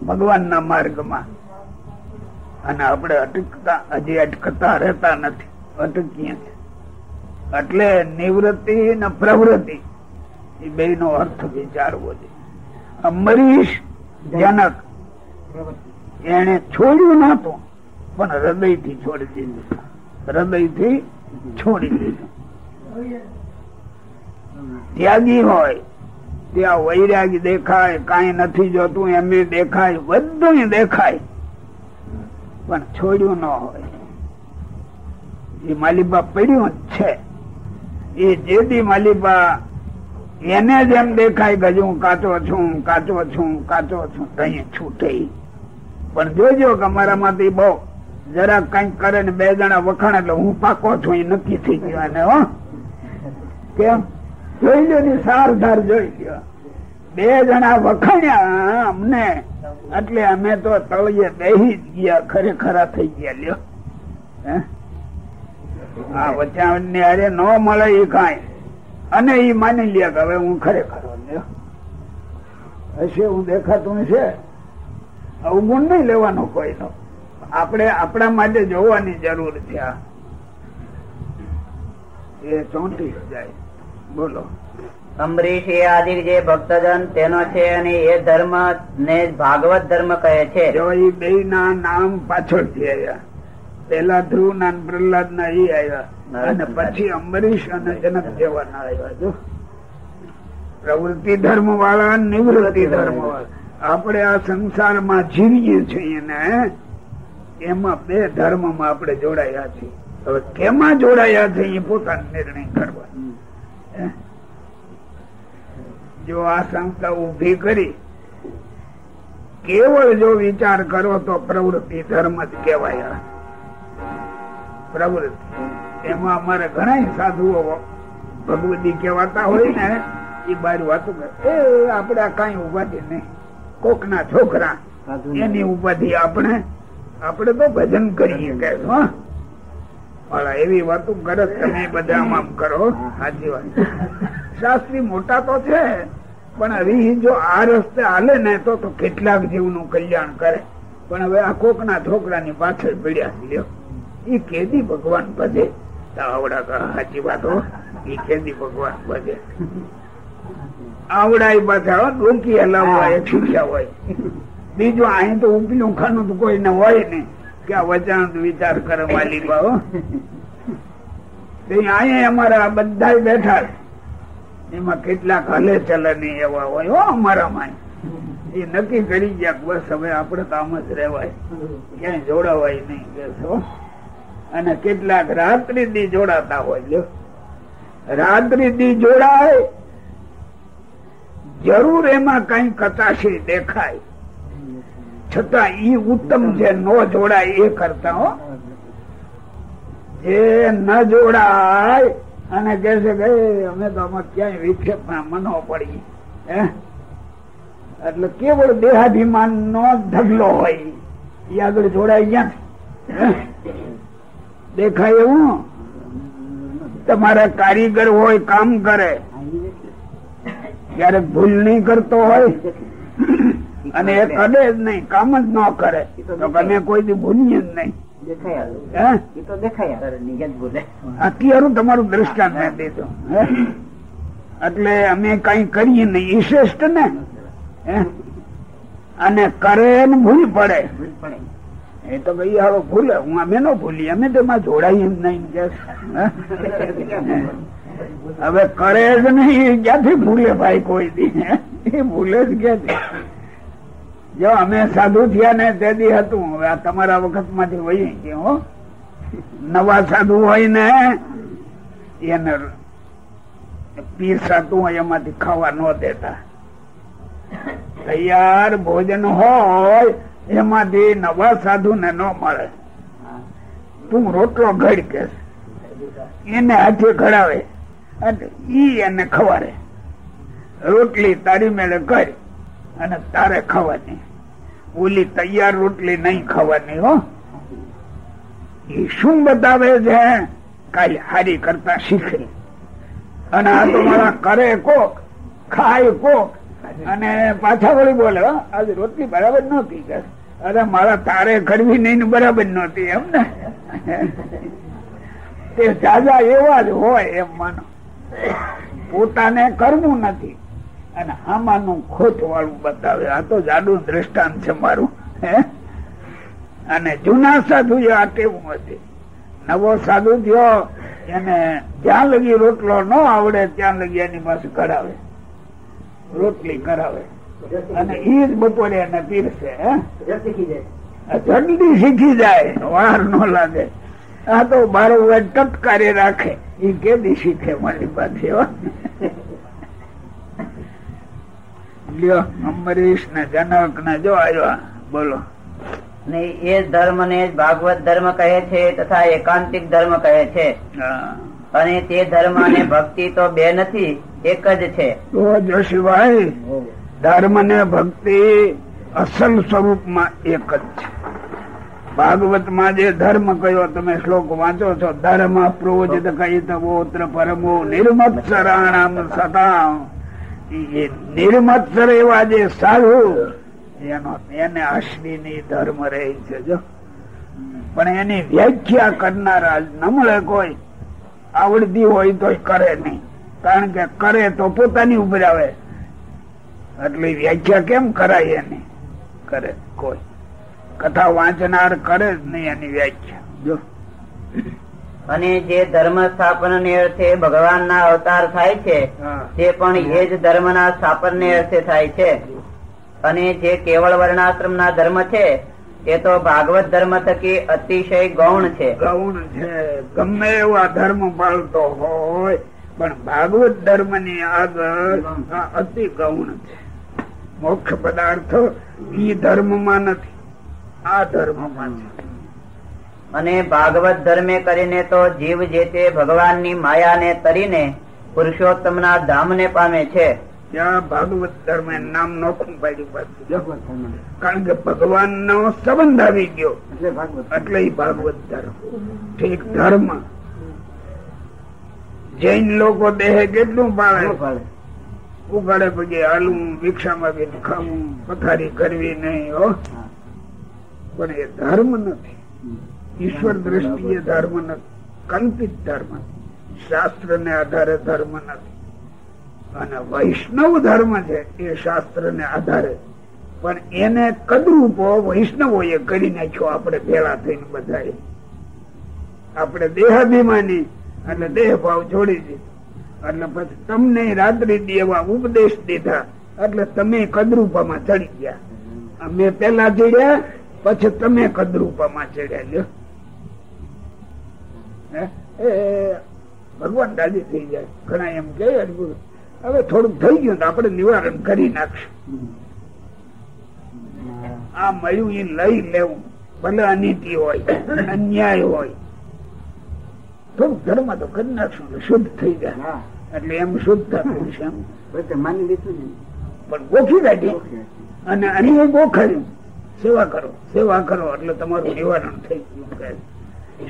ભગવાનના માર્ગમાં. અને આપણે અટકતા, હજી અટકતા રહેતા નથી. અટકીએ એટલે નિવૃત્તિ ને પ્રવૃત્તિ. એ બે નો અર્થ વિચારવો જોઈએ અમરીશ જનક. એને છોડ્યું નતું પણ હૃદયથી છોડી દીધું. હૃદયથી છોડી દીધું. ત્યાગી હોય. ત્યાં વૈરાગ દેખાય, કઈ નથી જોતું, એમને દેખાય બધું દેખાય. પણ છોડ્યું ન હોય. એ માલિબા પડ્યું જ છે. એ જેદી માલિબા એને જેમ દેખાય કે હું કાચો છું કાચો છું કાચો છું કઈ છૂટે. પણ જોજો કે અમારામાંથી બહુ જરા કંઈક કરે ને બે જણા વખાણ એટલે હું પાકો છું, એ નક્કી થઈ ગયો અને હો. કેમ? જોઈ લો ની સાર ધાર જોઈ લ્યો બે જણા વખણ્યા અમને. એટલે અમે તો તળિયે બેહી ગયા, ખરેખરા થઈ ગયા, લ્યો. આ વચ્ચા ને અરે ન મળે એ કાંઈ. અને એ માની લે કે હવે હું ખરેખર, લ્યો. હશે હું દેખાતું છે અવગુણ નહીં લેવાનો કોઈનો. આપણે આપણા માટે જોવાની જરૂર છે એ ચોંટી જાય. બોલો. અમરીશ એ આદિ જે ભક્તજન તેનો છે અને એ ધર્મ ને ભાગવત ધર્મ કહે છે. જો એ બે ના નામ પાછળથી આવ્યા પેલા ધ્રુવ ના પ્રહલાદ ના એ આવ્યા અને પછી અમરીશ અને જનક જેવા ના આવ્યા જો. પ્રવૃત્તિ ધર્મ વાળા નિવૃત્તિ ધર્મ વાળા આપણે આ સંસારમાં જીવીએ છીએ ને એમાં બે ધર્મમાં આપણે જોડાયા છીએ. હવે કેમાં જોડાયા છે એ પોતાનો નિર્ણય કરવા હે? જો આ સંસ્થા ઊભી કરી કેવળ જો વિચાર કરો તો પ્રવૃત્તિ ધર્મ જ કહેવાય. પ્રવૃત્તિ. એમાં અમારે ઘણા સાધુઓ ભગવતી કહેવાતા હોય ને એ બાર વાતો કરે. એ આપડે કઈ ઉપાધિ નહીં. કોક ના છોકરા એની ઉપાધિ આપણે આપણે તો ભજન કરીએ કે હો. પણ એવી વાતો ગરજ તમે બધા આમ કરો સાચી વાત. શાસ્ત્રી મોટા તો છે પણ હવે જો આ રસ્તે હાલે ને તો કેટલાક જીવનું કલ્યાણ કરે. પણ હવે આ કોકના છોકરાની પાછળ પડ્યા લ્યો. એ કેદી ભગવાન ભજે આવડા સાચી વાતો એ કેદી ભગવાન ભજે એ પાછા ડોકી હલાવવા એ શીખ્યા હોય. બીજું અહીં તો ઉપલું ખાનું તો કોઈને હોય નહીં. કે વચાણ વિચાર કરો માલી ભાવ અહીંયા અમારા બધા બેઠા એમાં કેટલાક હલે ચલની એવા હોય, હો અમારામાં એ નક્કી કરી ગયા બસ હવે આપણે તો જ રહેવાય. ક્યાંય જોડાવાય નહીં, બેસ અને કેટલાક રાત્રિ દી જોડાતા હોય, લ્યો. રાત્રિ દી જોડાય, જરૂર એમાં કઈ કતાશી દેખાય. છતાં ઈ ઉત્તમ છે, ન જોડાય એ કરતા હો. જે ન જોડાય, અને કે છે કે અમે તો આમાં ક્યાંય વિક્ષેપમાં મનો પડી. એટલે કેવળ દેહાભિમાન નો ઢગલો હોય. એ આગળ જોડાય ક્યાં? દેખાય એવું? તમારા કારીગર હોય, કામ કરે. ક્યારેક ભૂલ નહીં કરતો હોય. અને એ કરે જ નહીં કામ જ ન કરે. તો અમે કોઈ દી ભૂલીએ જ નહીં. હે? એ તો દેખાય નિયત બોલે. અત્યારું તમારું દ્રષ્ટાંત મેં દેતો એટલે અમે કઈ કરીએ નહીં. ઈ શ્રેષ્ઠ ને? અને કરે ને ભૂલ પડે. પડે. એ તો ભાઈ હાલો ભૂલે. હું અમે ન ભૂલી અમે તેમાં જોડાઈ એમ નહીં. હવે કરે જ નહીં. ક્યાંથી ભૂલે ભાઈ કોઈ દી? હે? એ ભૂલે જ ક્યાંથી? જો અમે સાધુ થયા ને તે દી હતું. હવે આ તમારા વખતમાંથી વહી કે હો. નવા સાધુ હોય ને, એને પીરસાતું હોય એમાંથી ખાવા ન દેતા. તૈયાર ભોજન હોય એમાંથી નવા સાધુ ને ન મળે. તું રોટલો ઘડ કે. એને હાથે ઘડાવે. ઈ એને ખવારે. રોટલી તારી મેળે કરી અને તારે ખાવાની. ઓલી તૈયાર રોટલી નહીં ખાવાની, હો. એ શું બતાવે છે? કાલે હારી કરતા શીખે. અને આ તો મારા કરે કોક, ખાય કોક, અને પાછા વળી બોલે આજ રોટલી બરાબર નહોતી કે? અરે મારા તારે કરવી નહીં બરાબર નહોતી, એમ ને? તે જાજા એવા જ હોય એમ માનો. પોતાને કરવું નથી. અને આમાંનું ખોટ વાળું બતાવે. આ તો જાડું દ્રષ્ટાંત છે મારું, હે? અને જૂના સાધુ આ કેવું હતી. નવો સાધુ થયો, એને જ્યાં લગી રોટલો ન આવડે, ત્યાં લગી એની પાસે કરાવે રોટલી કરાવે અને ઈ જ બપોરે એને પીરસે જલ્દી શીખી જાય, વાર ન લાગે. આ તો બારો ટટકારી રાખે. એ કેદી શીખે મારી પાસે. લ્યો અંબરીશ ને જનક ને જો આવ્યા બોલો. ને એ ધર્મ ને ભાગવત ધર્મ કહે છે તથા એકાંતિક ધર્મ કહે છે. અને તે ધર્મ અને ભક્તિ તો બે નથી એક જ છે. તો જોશીભાઈ ધર્મ ને ભક્તિ અસલ સ્વરૂપમાં એક જ છે. ભાગવતમાં જે ધર્મ કયો તમે શ્લોક વાંચો છો ધર્મ પ્રોજિત કહિત ગોત્ર પરમો નિર્મત્સરાણામ સતા એ નિર્મત્સર એવા જે સાધુ એનો એને અશ્વિની ધર્મ રહે છે જો. પણ એની વ્યાખ્યા કરનારા ન મળે કોઈ આવડતી હોય તો કરે નહીં. કારણ કે કરે તો પોતાની ઉપર આવે. એટલે વ્યાખ્યા કેમ કરાય એની? કરે કોઈ. કથા વાંચનાર કરે જ નહીં એની વ્યાખ્યા જો. અને જે ધર્મ સ્થાપન ને અર્થે ભગવાન ના અવતાર થાય છે તે પણ એ જ ધર્મ ના સ્થાપન ને અર્થે થાય છે. અને જે કેવળ વર્ણાશ્રમ ના ધર્મ છે એ તો ભાગવત ધર્મ થકી અતિશય ગૌણ છે. ગૌણ છે. ગમે એવા ધર્મ પાળતો હોય પણ ભાગવત ધર્મની આગળ અતિ ગૌણ છે. મોક્ષ પદાર્થ ઈ ધર્મમાં નથી આ ધર્મમાં છે. અને ભાગવત ધર્મે કરીને તો જીવ જે તે ભગવાનની માયાને તરીને પુરુષોત્તમ ના ધામ ને પામે છે. ત્યાં ભાગવત ધર્મે નામ નોખું પાડ્યું કારણ કે ભગવાન નો સંબંધ આવી ગયો. એટલે ભાગવત એટલે ભાગવત ધર્મ. ઠીક ધર્મ. જૈન લોકો દેહ કેટલું પાળે? પાડે ઉગાડે પછી હાલવું ભિક્ષામાં બી ખાવું પથારી કરવી નહીં હો. પણ એ ધર્મ નથી. ઈશ્વર દ્રષ્ટિએ ધર્મ નથી, કલ્પિત ધર્મ શાસ્ત્ર ને આધારે ધર્મ નથી. અને વૈષ્ણવ ધર્મ છે એ શાસ્ત્ર ને આધારે. પણ એને કદરૂપો વૈષ્ણવો એ કરી નાખ્યો આપણે ભેળા થઈને બધા આપણે દેહાભિમાની એટલે દેહ ભાવ છોડી દીધો. એટલે પછી તમને રાત્રિ એવા ઉપદેશ દીધા, એટલે તમે કદરૂપામાં ચડી ગયા. અમે પેલા ચડ્યા, પછી તમે કદરૂપામાં ચડ્યા. લ્યો? એ ભગવાન રાજી થઈ જાય. ઘણા એમ કે હવે થોડુંક થઈ ગયું તો આપણે નિવારણ કરી નાખશું. આ મળ્યું એ લઈ લેવું. ભલે અનિતિ હોય અન્યાય હોય. થોડુંક ધર્મ તો કરી નાખશું શુદ્ધ થઈ જાય. એટલે એમ શુદ્ધ થતું છે એમ. માની લીધું પણ ગોખી કાઢી. અને અન્ય ગોખાયું સેવા કરો સેવા કરો એટલે તમારું નિવારણ થઈ ગયું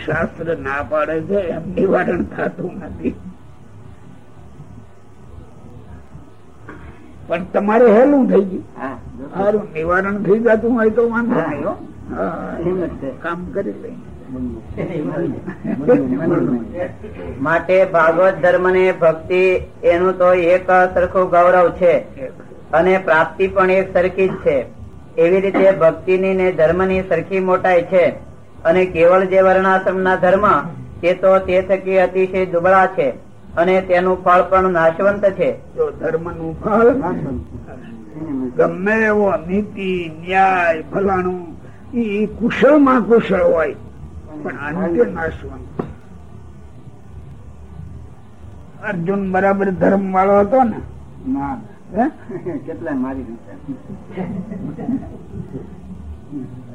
શાસ્ત્ર ના પાડે છે એમ નિવારણ થતું નથી. પણ તમારે હેલું થઈ ગયું. સારું નિવારણ થઈ જતું હોય તો વાંધો નહીં કામ કરી લઈ માટે ભાગવત ધર્મ ને ભક્તિ એનું તો એક સરખું ગૌરવ છે. અને પ્રાપ્તિ પણ એક સરખી જ છે. એવી રીતે ભક્તિની ને ધર્મની સરખી મોટાઈ છે. અને કેવળ જે વર્ણાશ્રમના ધર્મ તે તો તે થકી અતિશય દુબળા છે અને તેનું ફળ પણ નાશવંત છે. ધર્મનું ધર્મનું ફળ ગમે એવો નીતિ ન્યાય ફલાણું એ કુશળમાં કુશળ હોય પણ અંતે નાશવંત. અર્જુન બરાબર ધર્મ વાળો હતો ને? હે? કેટલા મારી દીધા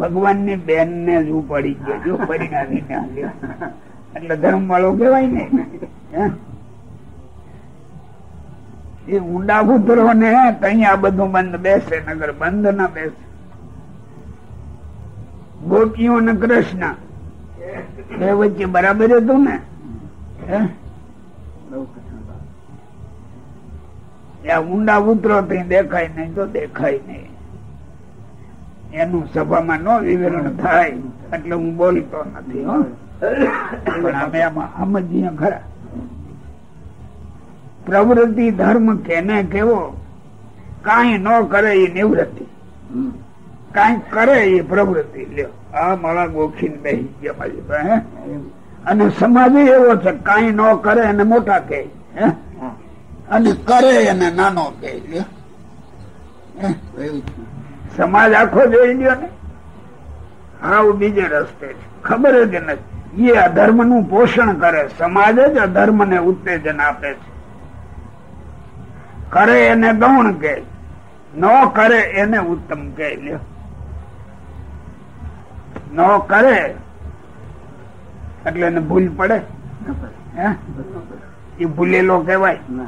ભગવાનની બેન ને જ પડી ગયો, જો પરિણામી ને એટલે ધર્મ વાળો કેવાય ને એ ઊંડા કૂતરો ને આ બધું બંધ બેસે, નગર બંધ ના બેસે. ગોપીઓ ને કૃષ્ણ એ વચ્ચે બરાબર હતું ને? ઊંડા પુત્રો થી દેખાય નહીં તો દેખાય નહીં. એનું સભામાં નો વિવરણ થાય એટલે હું બોલતો નથી પણ અમે આમાં સમજીએ ખરા. પ્રવૃત્તિ ધર્મ કેને કેવો કઈ ન કરે એ નિવૃત્તિ. કઈ કરે એ પ્રવૃત્તિ. લ્યો આ મારા ગોખીને બેસી ગયા મારી. અને સમાજ એવો છે કાંઈ ન કરે એને મોટા કે અને કરે એને નાનો કે લ્યો. એવું. સમાજ આખો જોઈ લ્યો ને. હાવ બીજે રસ્તે છે. ખબર જ નથી. એ અધર્મનું પોષણ કરે. સમાજ જ અધર્મ ને ઉત્તેજન આપે છે. કરે એને ગૌણ કે ન કરે એને ઉત્તમ કે લ્યો. ન કરે એટલે એને ભૂલ પડે. હે? એ ભૂલેલો કહેવાય. ના.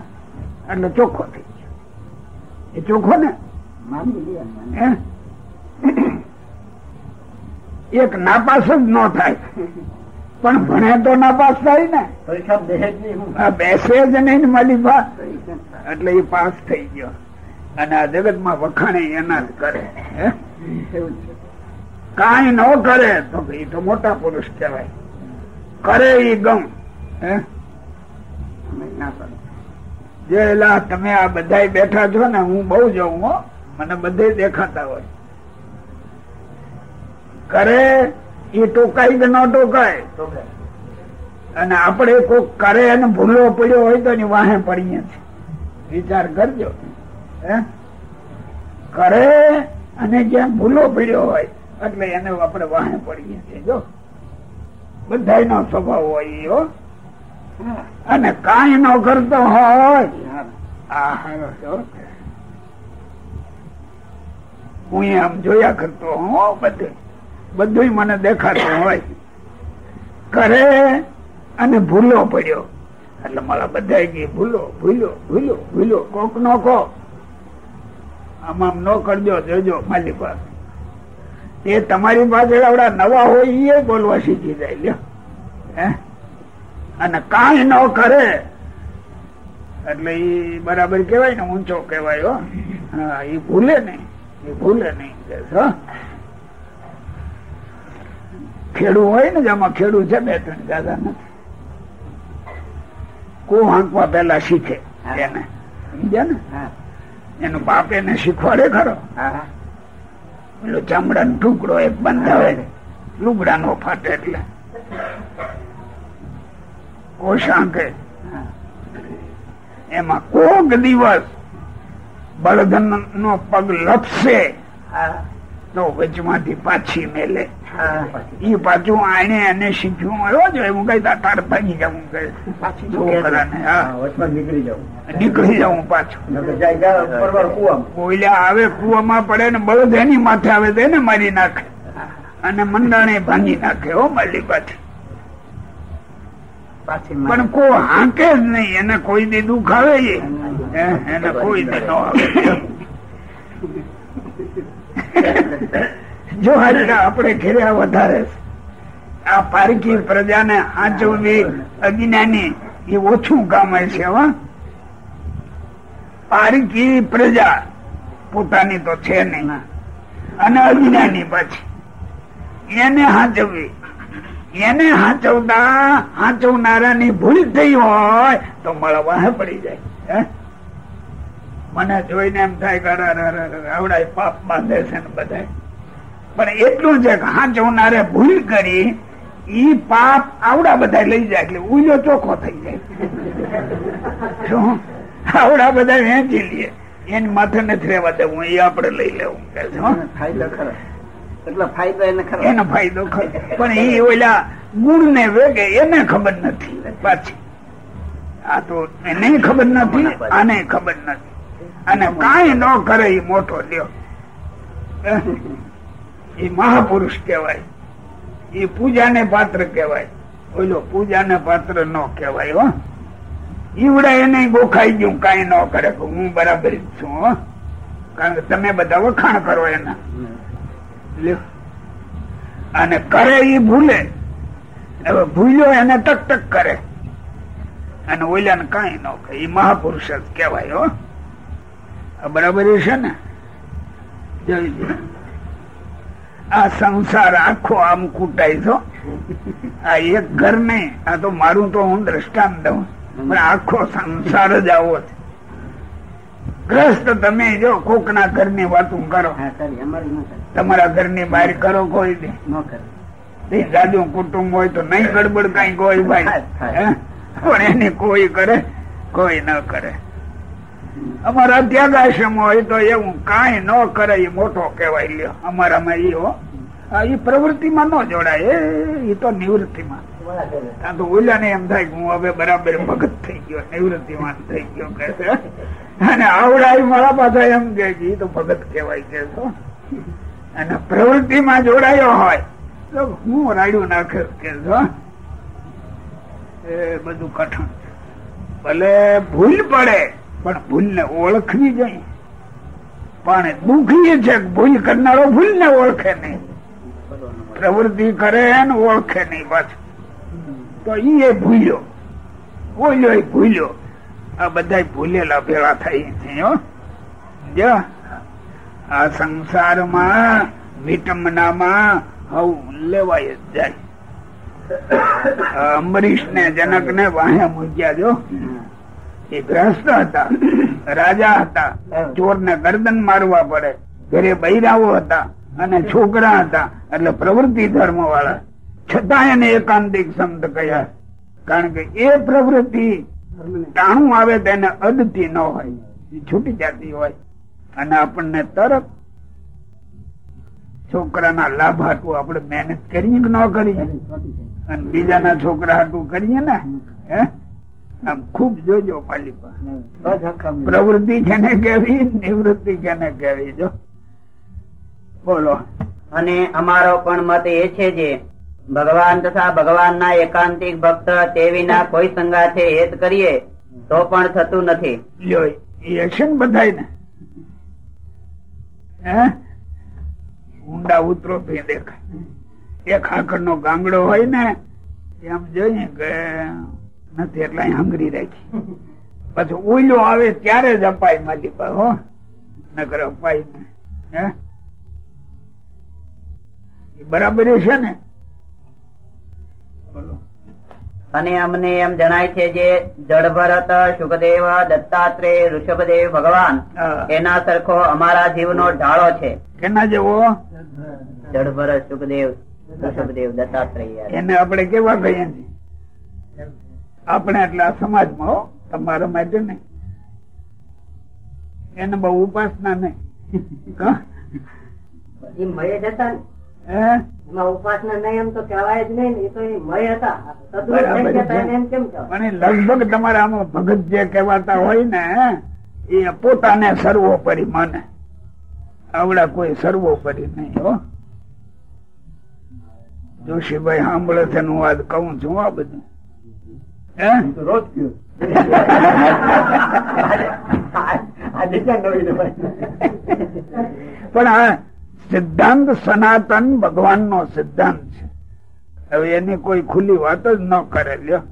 એટલે ચોખ્ખો થઈ ગયો. એ ચોખ્ખો ને? એક નાપાસ જ ન થાય. પણ ભણે તો નાપાસ થાય ને. પરીક્ષા બેસે જ નહીં થાય. એટલે એ પાસ થઈ ગયો. અને આ જગતમાં વખાણે એના જ કરે. કાંઈ ન કરે તો એ તો મોટા પુરુષ કહેવાય. કરે એ ગમ. જે તમે આ બધા બેઠા છો ને હું બહુ જઉં હો. મને બધે દેખાતા હોય. કરે એ ટોકાય કે ન ટોકાય? અને આપણે કોક કરે અને ભૂલો પડ્યો હોય તો એની વાહે પડીએ છીએ. વિચાર કરજો. કરે અને જ્યાં ભૂલો પડ્યો હોય એટલે એને આપણે વાહે પડીએ છીએ. જો. બધાયનો સ્વભાવ હોય એ હો. હા. અને કાંઈ ન કરતો હોય. આ હારો છો. હું એ આમ જોયા કરતો હો બધે. બધું મને દેખાતું હોય. કરે અને ભૂલો પડ્યો. એટલે મારા બધા કે ભૂલો ભૂલો ભૂલો ભૂલો. કોક નો કો. આમ આમ નો કરજો, જોજો મારી પાસે. એ તમારી પાસે આવડા નવા હોય એ બોલવા શીખી જાય, લ્યો. અને કાંઈ ન કરે. એટલે ઈ બરાબર કેવાય ને, ઊંચો કેવાય હો. હા એ ભૂલે નહીં. એ ભૂલે નહીં. ખેડૂ હોય ને આમાં ખેડૂ છે બે ત્રણ ગાદા કું હાંકવા પેલા શીખે એને. સમજ્યા ને? એનો બાપ એને શીખવાડે ખરો. પેલો ચામડા ચામડાનો ટુકડો એક બંધાવે. લુગડા નો ફાટે એટલે. કોશાંકે. એમાં કોક દિવસ બળદન નો પગ લપસે તો વચમાંથી પાછી મેલે. ઈ પાછું આને એને શીખ્યું મળ્યો છે હું કઈ તાર ભાગી જવું કે પાછી છોકરાને હા. વચમાં નીકળી જવું નીકળી જવું પાછું. કોયલા આવે કુવામાં પડે ને બળદ એની માથે આવે તો એને મારી નાખે. અને મંડાણે ભાંગી નાખે હો માલી પાછી પણ કો હાંકે જ નહીં એને કોઈ દી દુઃખ આવે છે? હે? એને કોઈ ન આવે જો આજે આપણે ઘેર્યા વધારે આ પારકી પ્રજાને આચવવી અજ્ઞાની એ ઓછું કામ છે હો પારકી પ્રજા પોતાની તો છે નહીં અને અજ્ઞાની પાછી એને હાચવવી એને હાચવતા હાચવનારા ની ભૂલ થઈ હોય તો મળવા પડી જાય હે? મને જોઈને એમ થાય કે અરે, અરે, અરે, અરે, આવડા પાપ બાંધે છે ને બધા પણ એટલું છે કે હાચવનારે ભૂલ કરી ઈ પાપ આવડા બધા લઈ જાય એટલે ઉલ્યો ચોખ્ખો થઈ જાય. આવડા બધા વેચી લઈએ એને માથે નથી રહેવા દેવું એ આપડે લઈ લેવું કે ફાયદો ખરો. એટલો ફાયદો એને ખરો. એનો ફાયદો ખરો. પણ એ ઓલા ગુણ ને વેગે એને ખબર નથી. પાછી. આ તો એને ખબર નથી. આને ખબર નથી. અને કઈ ન કરે એ મોટો લ્યો. એ મહાપુરુષ કહેવાય. એ પૂજાને પાત્ર કહેવાય. ઓલો પૂજાને પાત્ર ન કહેવાય, હો. ઈવડા એને ગોખાઈ ગયું, કાંઈ ન કરે. હું બરાબર જ છું, હો. કારણ કે તમે બધા વખાણ કરો એના. લ્યો. અને કરે એ ભૂલે. હવે ભૂલ્યો એને ટક ટક કરે. અને ઓલાને કાંઈ ન કહે. એ મહાપુરુષ જ કહેવાય, હો. આ બરાબર છે ને? આ સંસાર આખો આમ કૂટાય છો. આ એક ઘર નહીં આ તો મારું તો હું દ્રષ્ટાંત દઉં. પણ આખો સંસાર જ આવો છે. ગ્રસ્ત તમે જો કોકના ઘરની વાતું કરો. તમારા ઘરની ઘરની બહાર કરો કોઈ દે. ન કરે. તે કુટુંબ હોય તો નહીં ગડબડ કઈ કોઈ ભાઈ? પણ એને કોઈ કરે કોઈ ન કરે. અમારા ત્યાગ હોય તો એવું કાંઈ ન કરે એ મોટો કહેવાય લ્યો. અમારામાં એ હો. એ પ્રવૃત્તિમાં ન જોડાય. એ તો નિવૃત્તિમાં. ત્યાં તો ઓલાને એમ થાય કે હું હવે બરાબર ભગત થઈ ગયો નિવૃત્તિમાં થઈ ગયો કે અને આવડાય મારા પાછા એમ કે એ તો ભગત કહેવાય કે અને પ્રવૃત્તિમાં જોડાયો હોય તો હું રાડ્યું નાખે કે એ બધું કઠણ. ભલે ભૂલ પડે પણ ભૂલ ને ઓળખવી જોઈએ. પણ દુઃખી છે ભૂલ કરનારો ભૂલ ને ઓળખે નહીં. પ્રવૃત્તિ કરે ને ઓળખે નહીં પાછું. તો એ ભૂલ્યો. બોલ્યો ભૂલ્યો. આ બધા ભૂલેલા ભેળા થઈ છે આ સંસારમાં, વિટમનામાં હવ લેવાય જ જાય. અમરીશ ને જનક ને વાહ્યા મૂક્યા જો. એ ગ્રસ્ત હતા. રાજા હતા. ચોર ને ગરદન મારવા પડે. ઘરે બૈરાઓ હતા અને છોકરા હતા. એટલે પ્રવૃત્તિ ધર્મ વાળા છતાં એને એકાંતિક સંત કહ્યા. કારણ કે એ પ્રવૃત્તિ ટાણું આવે તેને અદતી ન હોય. છૂટી જતી હોય. અને આપણને તરત છોકરાના લાભ હાટું આપણે મહેનત કરીએ કે ન કરીએ? અને બીજાના છોકરા હાટું કરીએ ને? હે? આમ ખૂબ જોજો પાલિકા પ્રવૃત્તિ કેને કેવી નિવૃત્તિ કેને કેવી જો. બોલો. અને અમારો પણ મત એ છે જે ભગવાન તથા ભગવાનના એકાંતિક ભક્ત તે વિના કોઈ સંગાથે હેત કરીએ તો પણ થતું નથી. લ્યો એ હશે ને બધાય ને હે? ઊંડા ઉતરો તો દેખાય. એક આખર નો ગાંગડો હોય ને એમ જોઈએ કે નથી એટલે હંગરી રાખી. પછી ઉલ્યો આવે ત્યારે જ અપાય માલિક હો. નકર અપાય ને હે? બરાબર છે ને? અને અમને એમ જણાય છે જે જડભરત સુખદેવ દત્તાત્રેય ઋષભદેવ ભગવાન એના સરખો અમારા જીવનો ઢાળો છે. કેના જેવો? જડભરત સુખદેવ ઋષભદેવ દત્તાત્રેય. એને આપણે કેવા કહીએ આપણે એટલે આ સમાજમાં હો તમારા માટે નહીં એને બહુ ઉપાસના નહીં. લગભગ તમારા આમાં ભગત જે કહેવાતા હોય ને એ પોતાને સર્વોપરી માને. આવડા કોઈ સર્વોપરી નહીં હો. જોશીભાઈ સાંભળે છે હું આજ કહું છું આ બધું. રોજ કયું? પણ આ સિદ્ધાંત સનાતન ભગવાન નો સિદ્ધાંત છે હવે એની કોઈ ખુલ્લી વાત જ ન કરે લ્યો.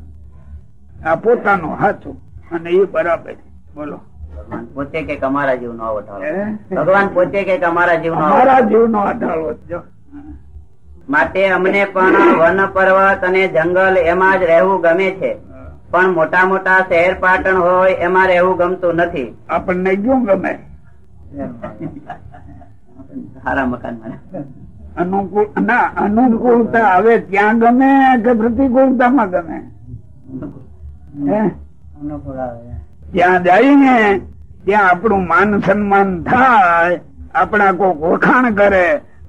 આ પોતાનું હાથું અને એ બરાબર બોલો. ભગવાન પોતે કે અમારા જીવ નો ભગવાન પોતે કે અમારા જીવ નો અમારા જીવનો આધારો જો. માટે અમને પણ વન પર્વત અને જંગલ એમાં જ રહેવું ગમે છે. પણ મોટા મોટા શહેર પાટણ હોય એમાં રહેવું ગમતું નથી. આપણને ક્યું ગમે? સારા મકાન અનુકૂળ ના અનુકૂળતા આવે ત્યાં ગમે કે પ્રતિકૂળતામાં ગમે? ત્યાં જઈને ત્યાં આપણું માન સન્માન થાય આપણા કોઈ વખાણ કરે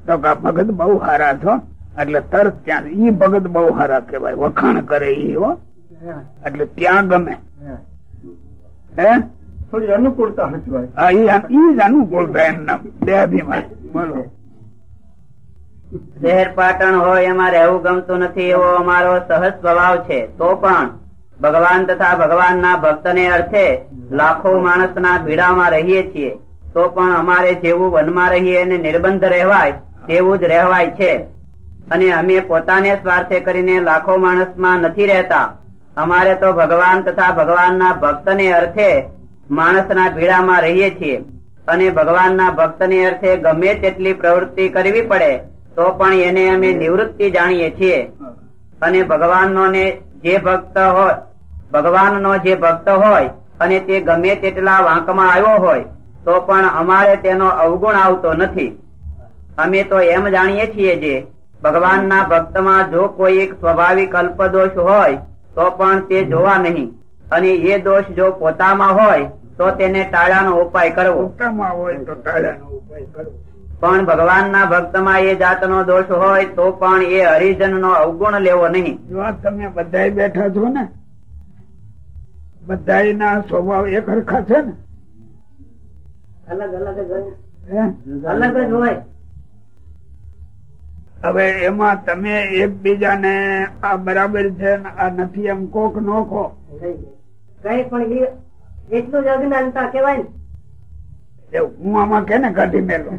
તો કે ભગત બહુ સારા છો. એટલે તરત ત્યાં ઈ ભગત બહુ હારા કહેવાય. વખાણ કરે ઈ હો. એટલે ત્યાં ગમે. હે. થોડી અનુકૂળતા હચવાય હા ઈ ઈ જ અનુકૂળતા એમના દેહાભિમાન બોલો. શહેર પાટણ હોય એમાં રહેવું ગમતું નથી એવો અમારો સહજ સ્વભાવ છે. તો પણ ભગવાન તથા ભગવાનના ભક્તને અર્થે લાખો માણસના ભીડામાં રહીએ છીએ. તો પણ અમારે જેવું વનમાં રહીએ અને નિર્બંધ રહેવાય તેવું જ રહેવાય છે. અને અમે પોતાને સ્વાર્થે કરીને લાખો માણસમાં નથી રહેતા. અમારે તો ભગવાન તથા ભગવાનના ભક્તને અર્થે માણસના ભીડામાં રહીએ છીએ. અને ભગવાનના ભક્તને અર્થે ગમે તેટલી પ્રવૃત્તિ કરવી પડે, તો પણ એને અમે નિવૃત્તિ જાણીએ છીએ. અને ભગવાનનો જે ભક્ત હોય, ભગવાનનો જે ભક્ત હોય, અને તે ગમે તેટલા વાંકમાં આવ્યો હોય, તો પણ અમારે તેનો અવગુણ આવતો નથી. અમે તો એમ જાણીએ છીએ જે, ભગવાનના ભક્તમાં જો કોઈ એક સ્વાભાવિક અલ્પદોષ હોય તો પણ તે જોવા નહીં. અને એ દોષ જો પોતામાં હોય તો તેને ટાળાનો ઉપાય કરવો. પોતામાં હોય તો ટાળાનો ઉપાય કરવો. પણ ભગવાનના ભક્તમાં એ જાતનો દોષ હોય તો પણ એ હરિજનનો અવગુણ લેવો નહીં. જો તમે બધા બેઠા છો ને? બધા ના સ્વભાવ એક હરખા છે ને? અલગ અલગ જ હોય. અલગ જ હોય. હવે એમાં તમે એકબીજાને આ બરાબર છે આ નથી એમ કોક નો કહો. કઈ પણ એટલું જ અજ્ઞાનતા કેવાય ને. હું આમાં કેને કાઢી મેલો?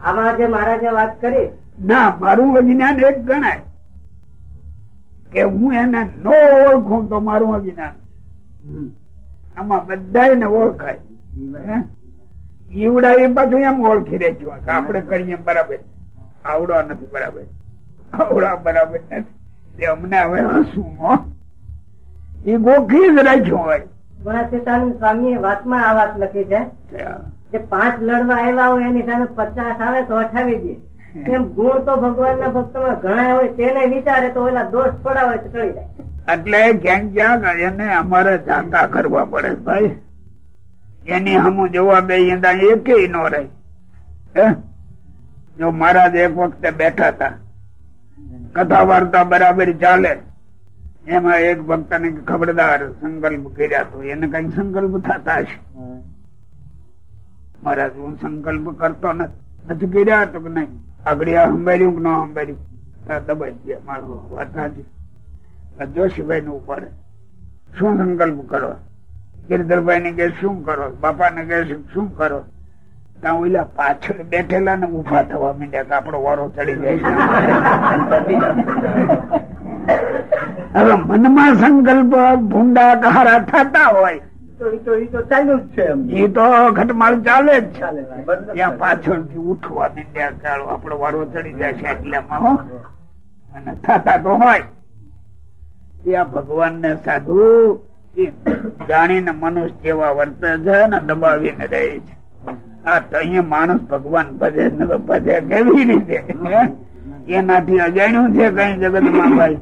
આમાં જે મહારાજે વાત કરી. ના મારું અજ્ઞાન એક ગણાય. કે હું એને નો ઓળખું તો મારું અજ્ઞાન. આમાં બધા ઓળખાય. હે? ઈવડા એ પાછું એમ ઓળખી રહેજો આપણે કરીએ બરાબર. આવડા નથી બરાબર. આવડા બરાબર નથી. અમને હવે હસું એ ગોખી જ રાખ્યો હોય. ગુણાતીતાનંદ સ્વામી વાતમાં આ વાત લખી છે કે પાંચ લડવા આવ્યા હોય એની સામે પચાસ આવે તો અઠાવી દે. એમ ગુણ તો ભગવાન ના ભક્તમાં ઘણા હોય તેને વિચારે તો ઓલા દોષ થોડા હોય તો ચડી જાય. એટલે ક્યાંક ક્યાંક એને અમારે જાતા કરવા પડે ભાઈ. એની હમુ જોવા બે એકે નો રહે? જો મહારાજ એક વખતે બેઠા હતા, કથા વાર્તા બરાબર ચાલે, એમાં એક ભક્ત ને ખબરદાર સંકલ્પ કર્યા તો એને કઈ સંકલ્પ થતા હશે? મહારાજ, હું સંકલ્પ કરતો નથી કર્યા તો કે નહીં? આગળ સંભાળ્યું કે ન સંભાળ્યું? દબાઈ ગયા, મારું વાત સાચી. જોશીભાઈ નું ઉપાડે. શું સંકલ્પ કરો? ગિરધરભાઈ ને કે શું કરો? બાપા ને કે શું કરો? ઓલા પાછળ બેઠેલા ને ઊભા થવા માંડ્યા કે આપણો વારો ચડી જાય હવે મનમાં સંકલ્પ ભૂંડા કહારા થતા હોય. એ તો ઘટમાળ ચાલે જ ચાલે ત્યાં પાછળથી ઉઠવા માંડ્યા ચાલો આપડો વારો ચડી જાય છે એટલામાં હો. અને થતા તો હોય. આ ભગવાન ને સાધુ જાણીને મનુષ્ય જેવા વર્તે છે ને દબાવીને રહે છે. અહીંયા માણસ ભગવાન ભજે ભજે કેવી રીતે? એનાથી અજાણ્યું છે કઈ જગતમાં ભાઈ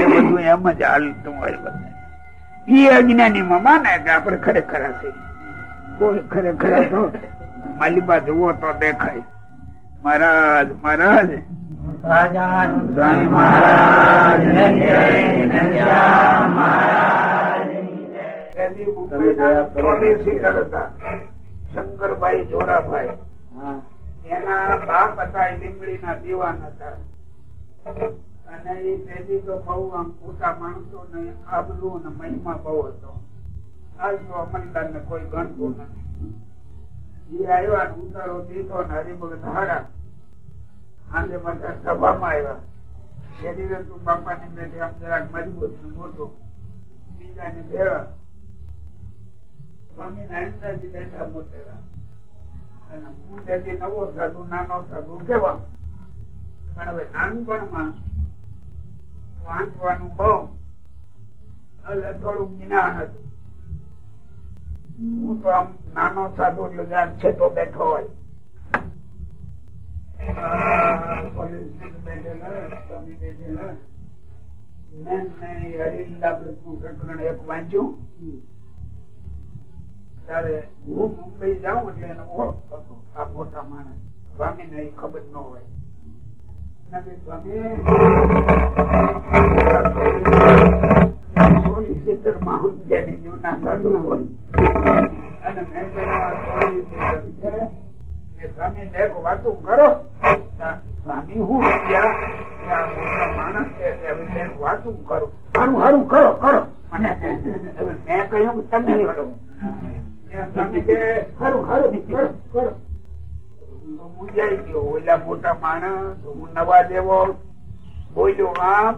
એ બધું એમ જ હાલતું હોય બધા. એ અજ્ઞાની માં માને કે આપડે ખરેખર હશે. કોઈ ખરેખર તો માલિબા જુઓ તો દેખાય. મહારાજ મહારાજ. શંકરભાઈ જોરાભાઈ એના બાપ હતા એ લીમડીના દીવાન હતા અને એ પેલી તો બહુ આમ મોટા માણસો ને આબલું ને મહિમા બહુ હતો આજ તો અમલદાર ને કોઈ ગણતું નથી એ આવ્યા ને ઉતારો દીધો ને હરિભગત હારા આજે બધા સભામાં આવ્યા. શરીરે તું બાપા ની બેઠે આમ જરાક સ્વામી નારાયણજી બેઠા મોટેરા. અને હું સાધુ નાનો સાધુ કેવા? પણ હવે નાનપણમાં વાંચવાનું બહુ એટલે થોડું જ્ઞાન હતું. હું તો આમ નાનો સાધુ એટલે છે તો બેઠો હોય. વાંચ્યું ત્યારે હું મુંબઈ જાઉં એટલે એને હોય અને મેં સ્વામી ને વાતું કરો. સ્વામી હું માણસ છે વાતું કરો. હારું હારું કરો કરો. અને મેં કહ્યું તમે કરો. મોટા માણસ હું નવા દેવો બોલ્યો આમ.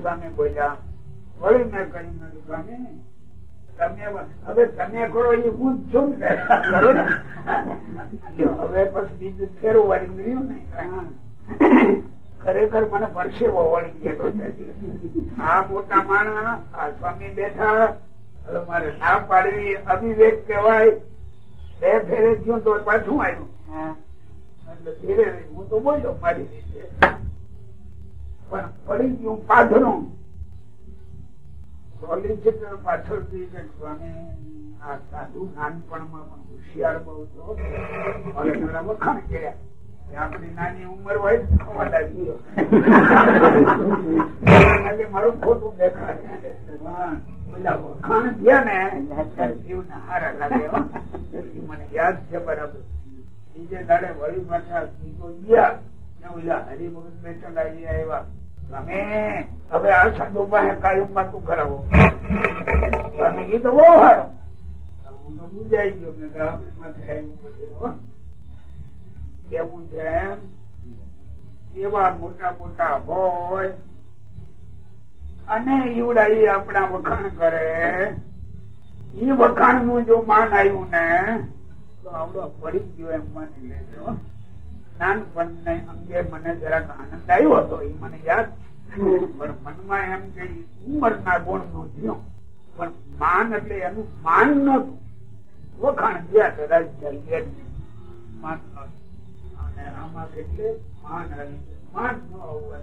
સ્વામી બોલ્યા વળી મેં કહ્યું સ્વામી હવે તમે કરો એ હું જ છું ને. હવે પછી બીજું ફેરવવાની મળ્યું ને. ખરેખર મને પરસેવો વળી ગયેલો આ મોટા માણસ આ સ્વામી બેઠા. હવે મારે ના પાડવી અવિવેક કહેવાય. બે ફેરે થયું તો પાછું આવ્યું. એટલે ધીરે હું તો બોલ્યો મારી રીતે. પણ પડી ગયું પાધરું સોલિસિટર પાછળથી કે સ્વામી, આ સાધુ નાનપણમાં પણ હોશિયાર બહુ તો વખાણ કર્યા. આપણી નાની ઉંમર હોય મારું ખોટું દેખાય. પેલા વખાણ ને હારા લાગે મને યાદ છે બરાબર. બીજે દાડે વળી પાછા ગયા. હરિભગત બેઠા લાગી આવ્યા. હવે આ સાધુ પાસે કાયમમાં તું કરાવો બહુ સારો હું તો મૂંઝાઈ ગયો મેં કહ્યું, આપણે માથે આવ્યું બધું, હો. કેવું છે એવા મોટા મોટા હોય. અને ઈવડા આપણા વખાણ કરે. એ વખાણનું જો માન આવ્યું ને તો આવડો પડી ગયો એમ માની લેજો. નાનપણ ને અંગે મને જરાક આનંદ આવ્યો હતો. એ મને યાદ પણ મનમાં એમ કે ઉંમરના ગુણનું થયું પણ માન એટલે એનું માન નતું વખાણ તો રાજ્ય માન નતું. અને આમાં એટલે માન ગયું. માન ન હોવા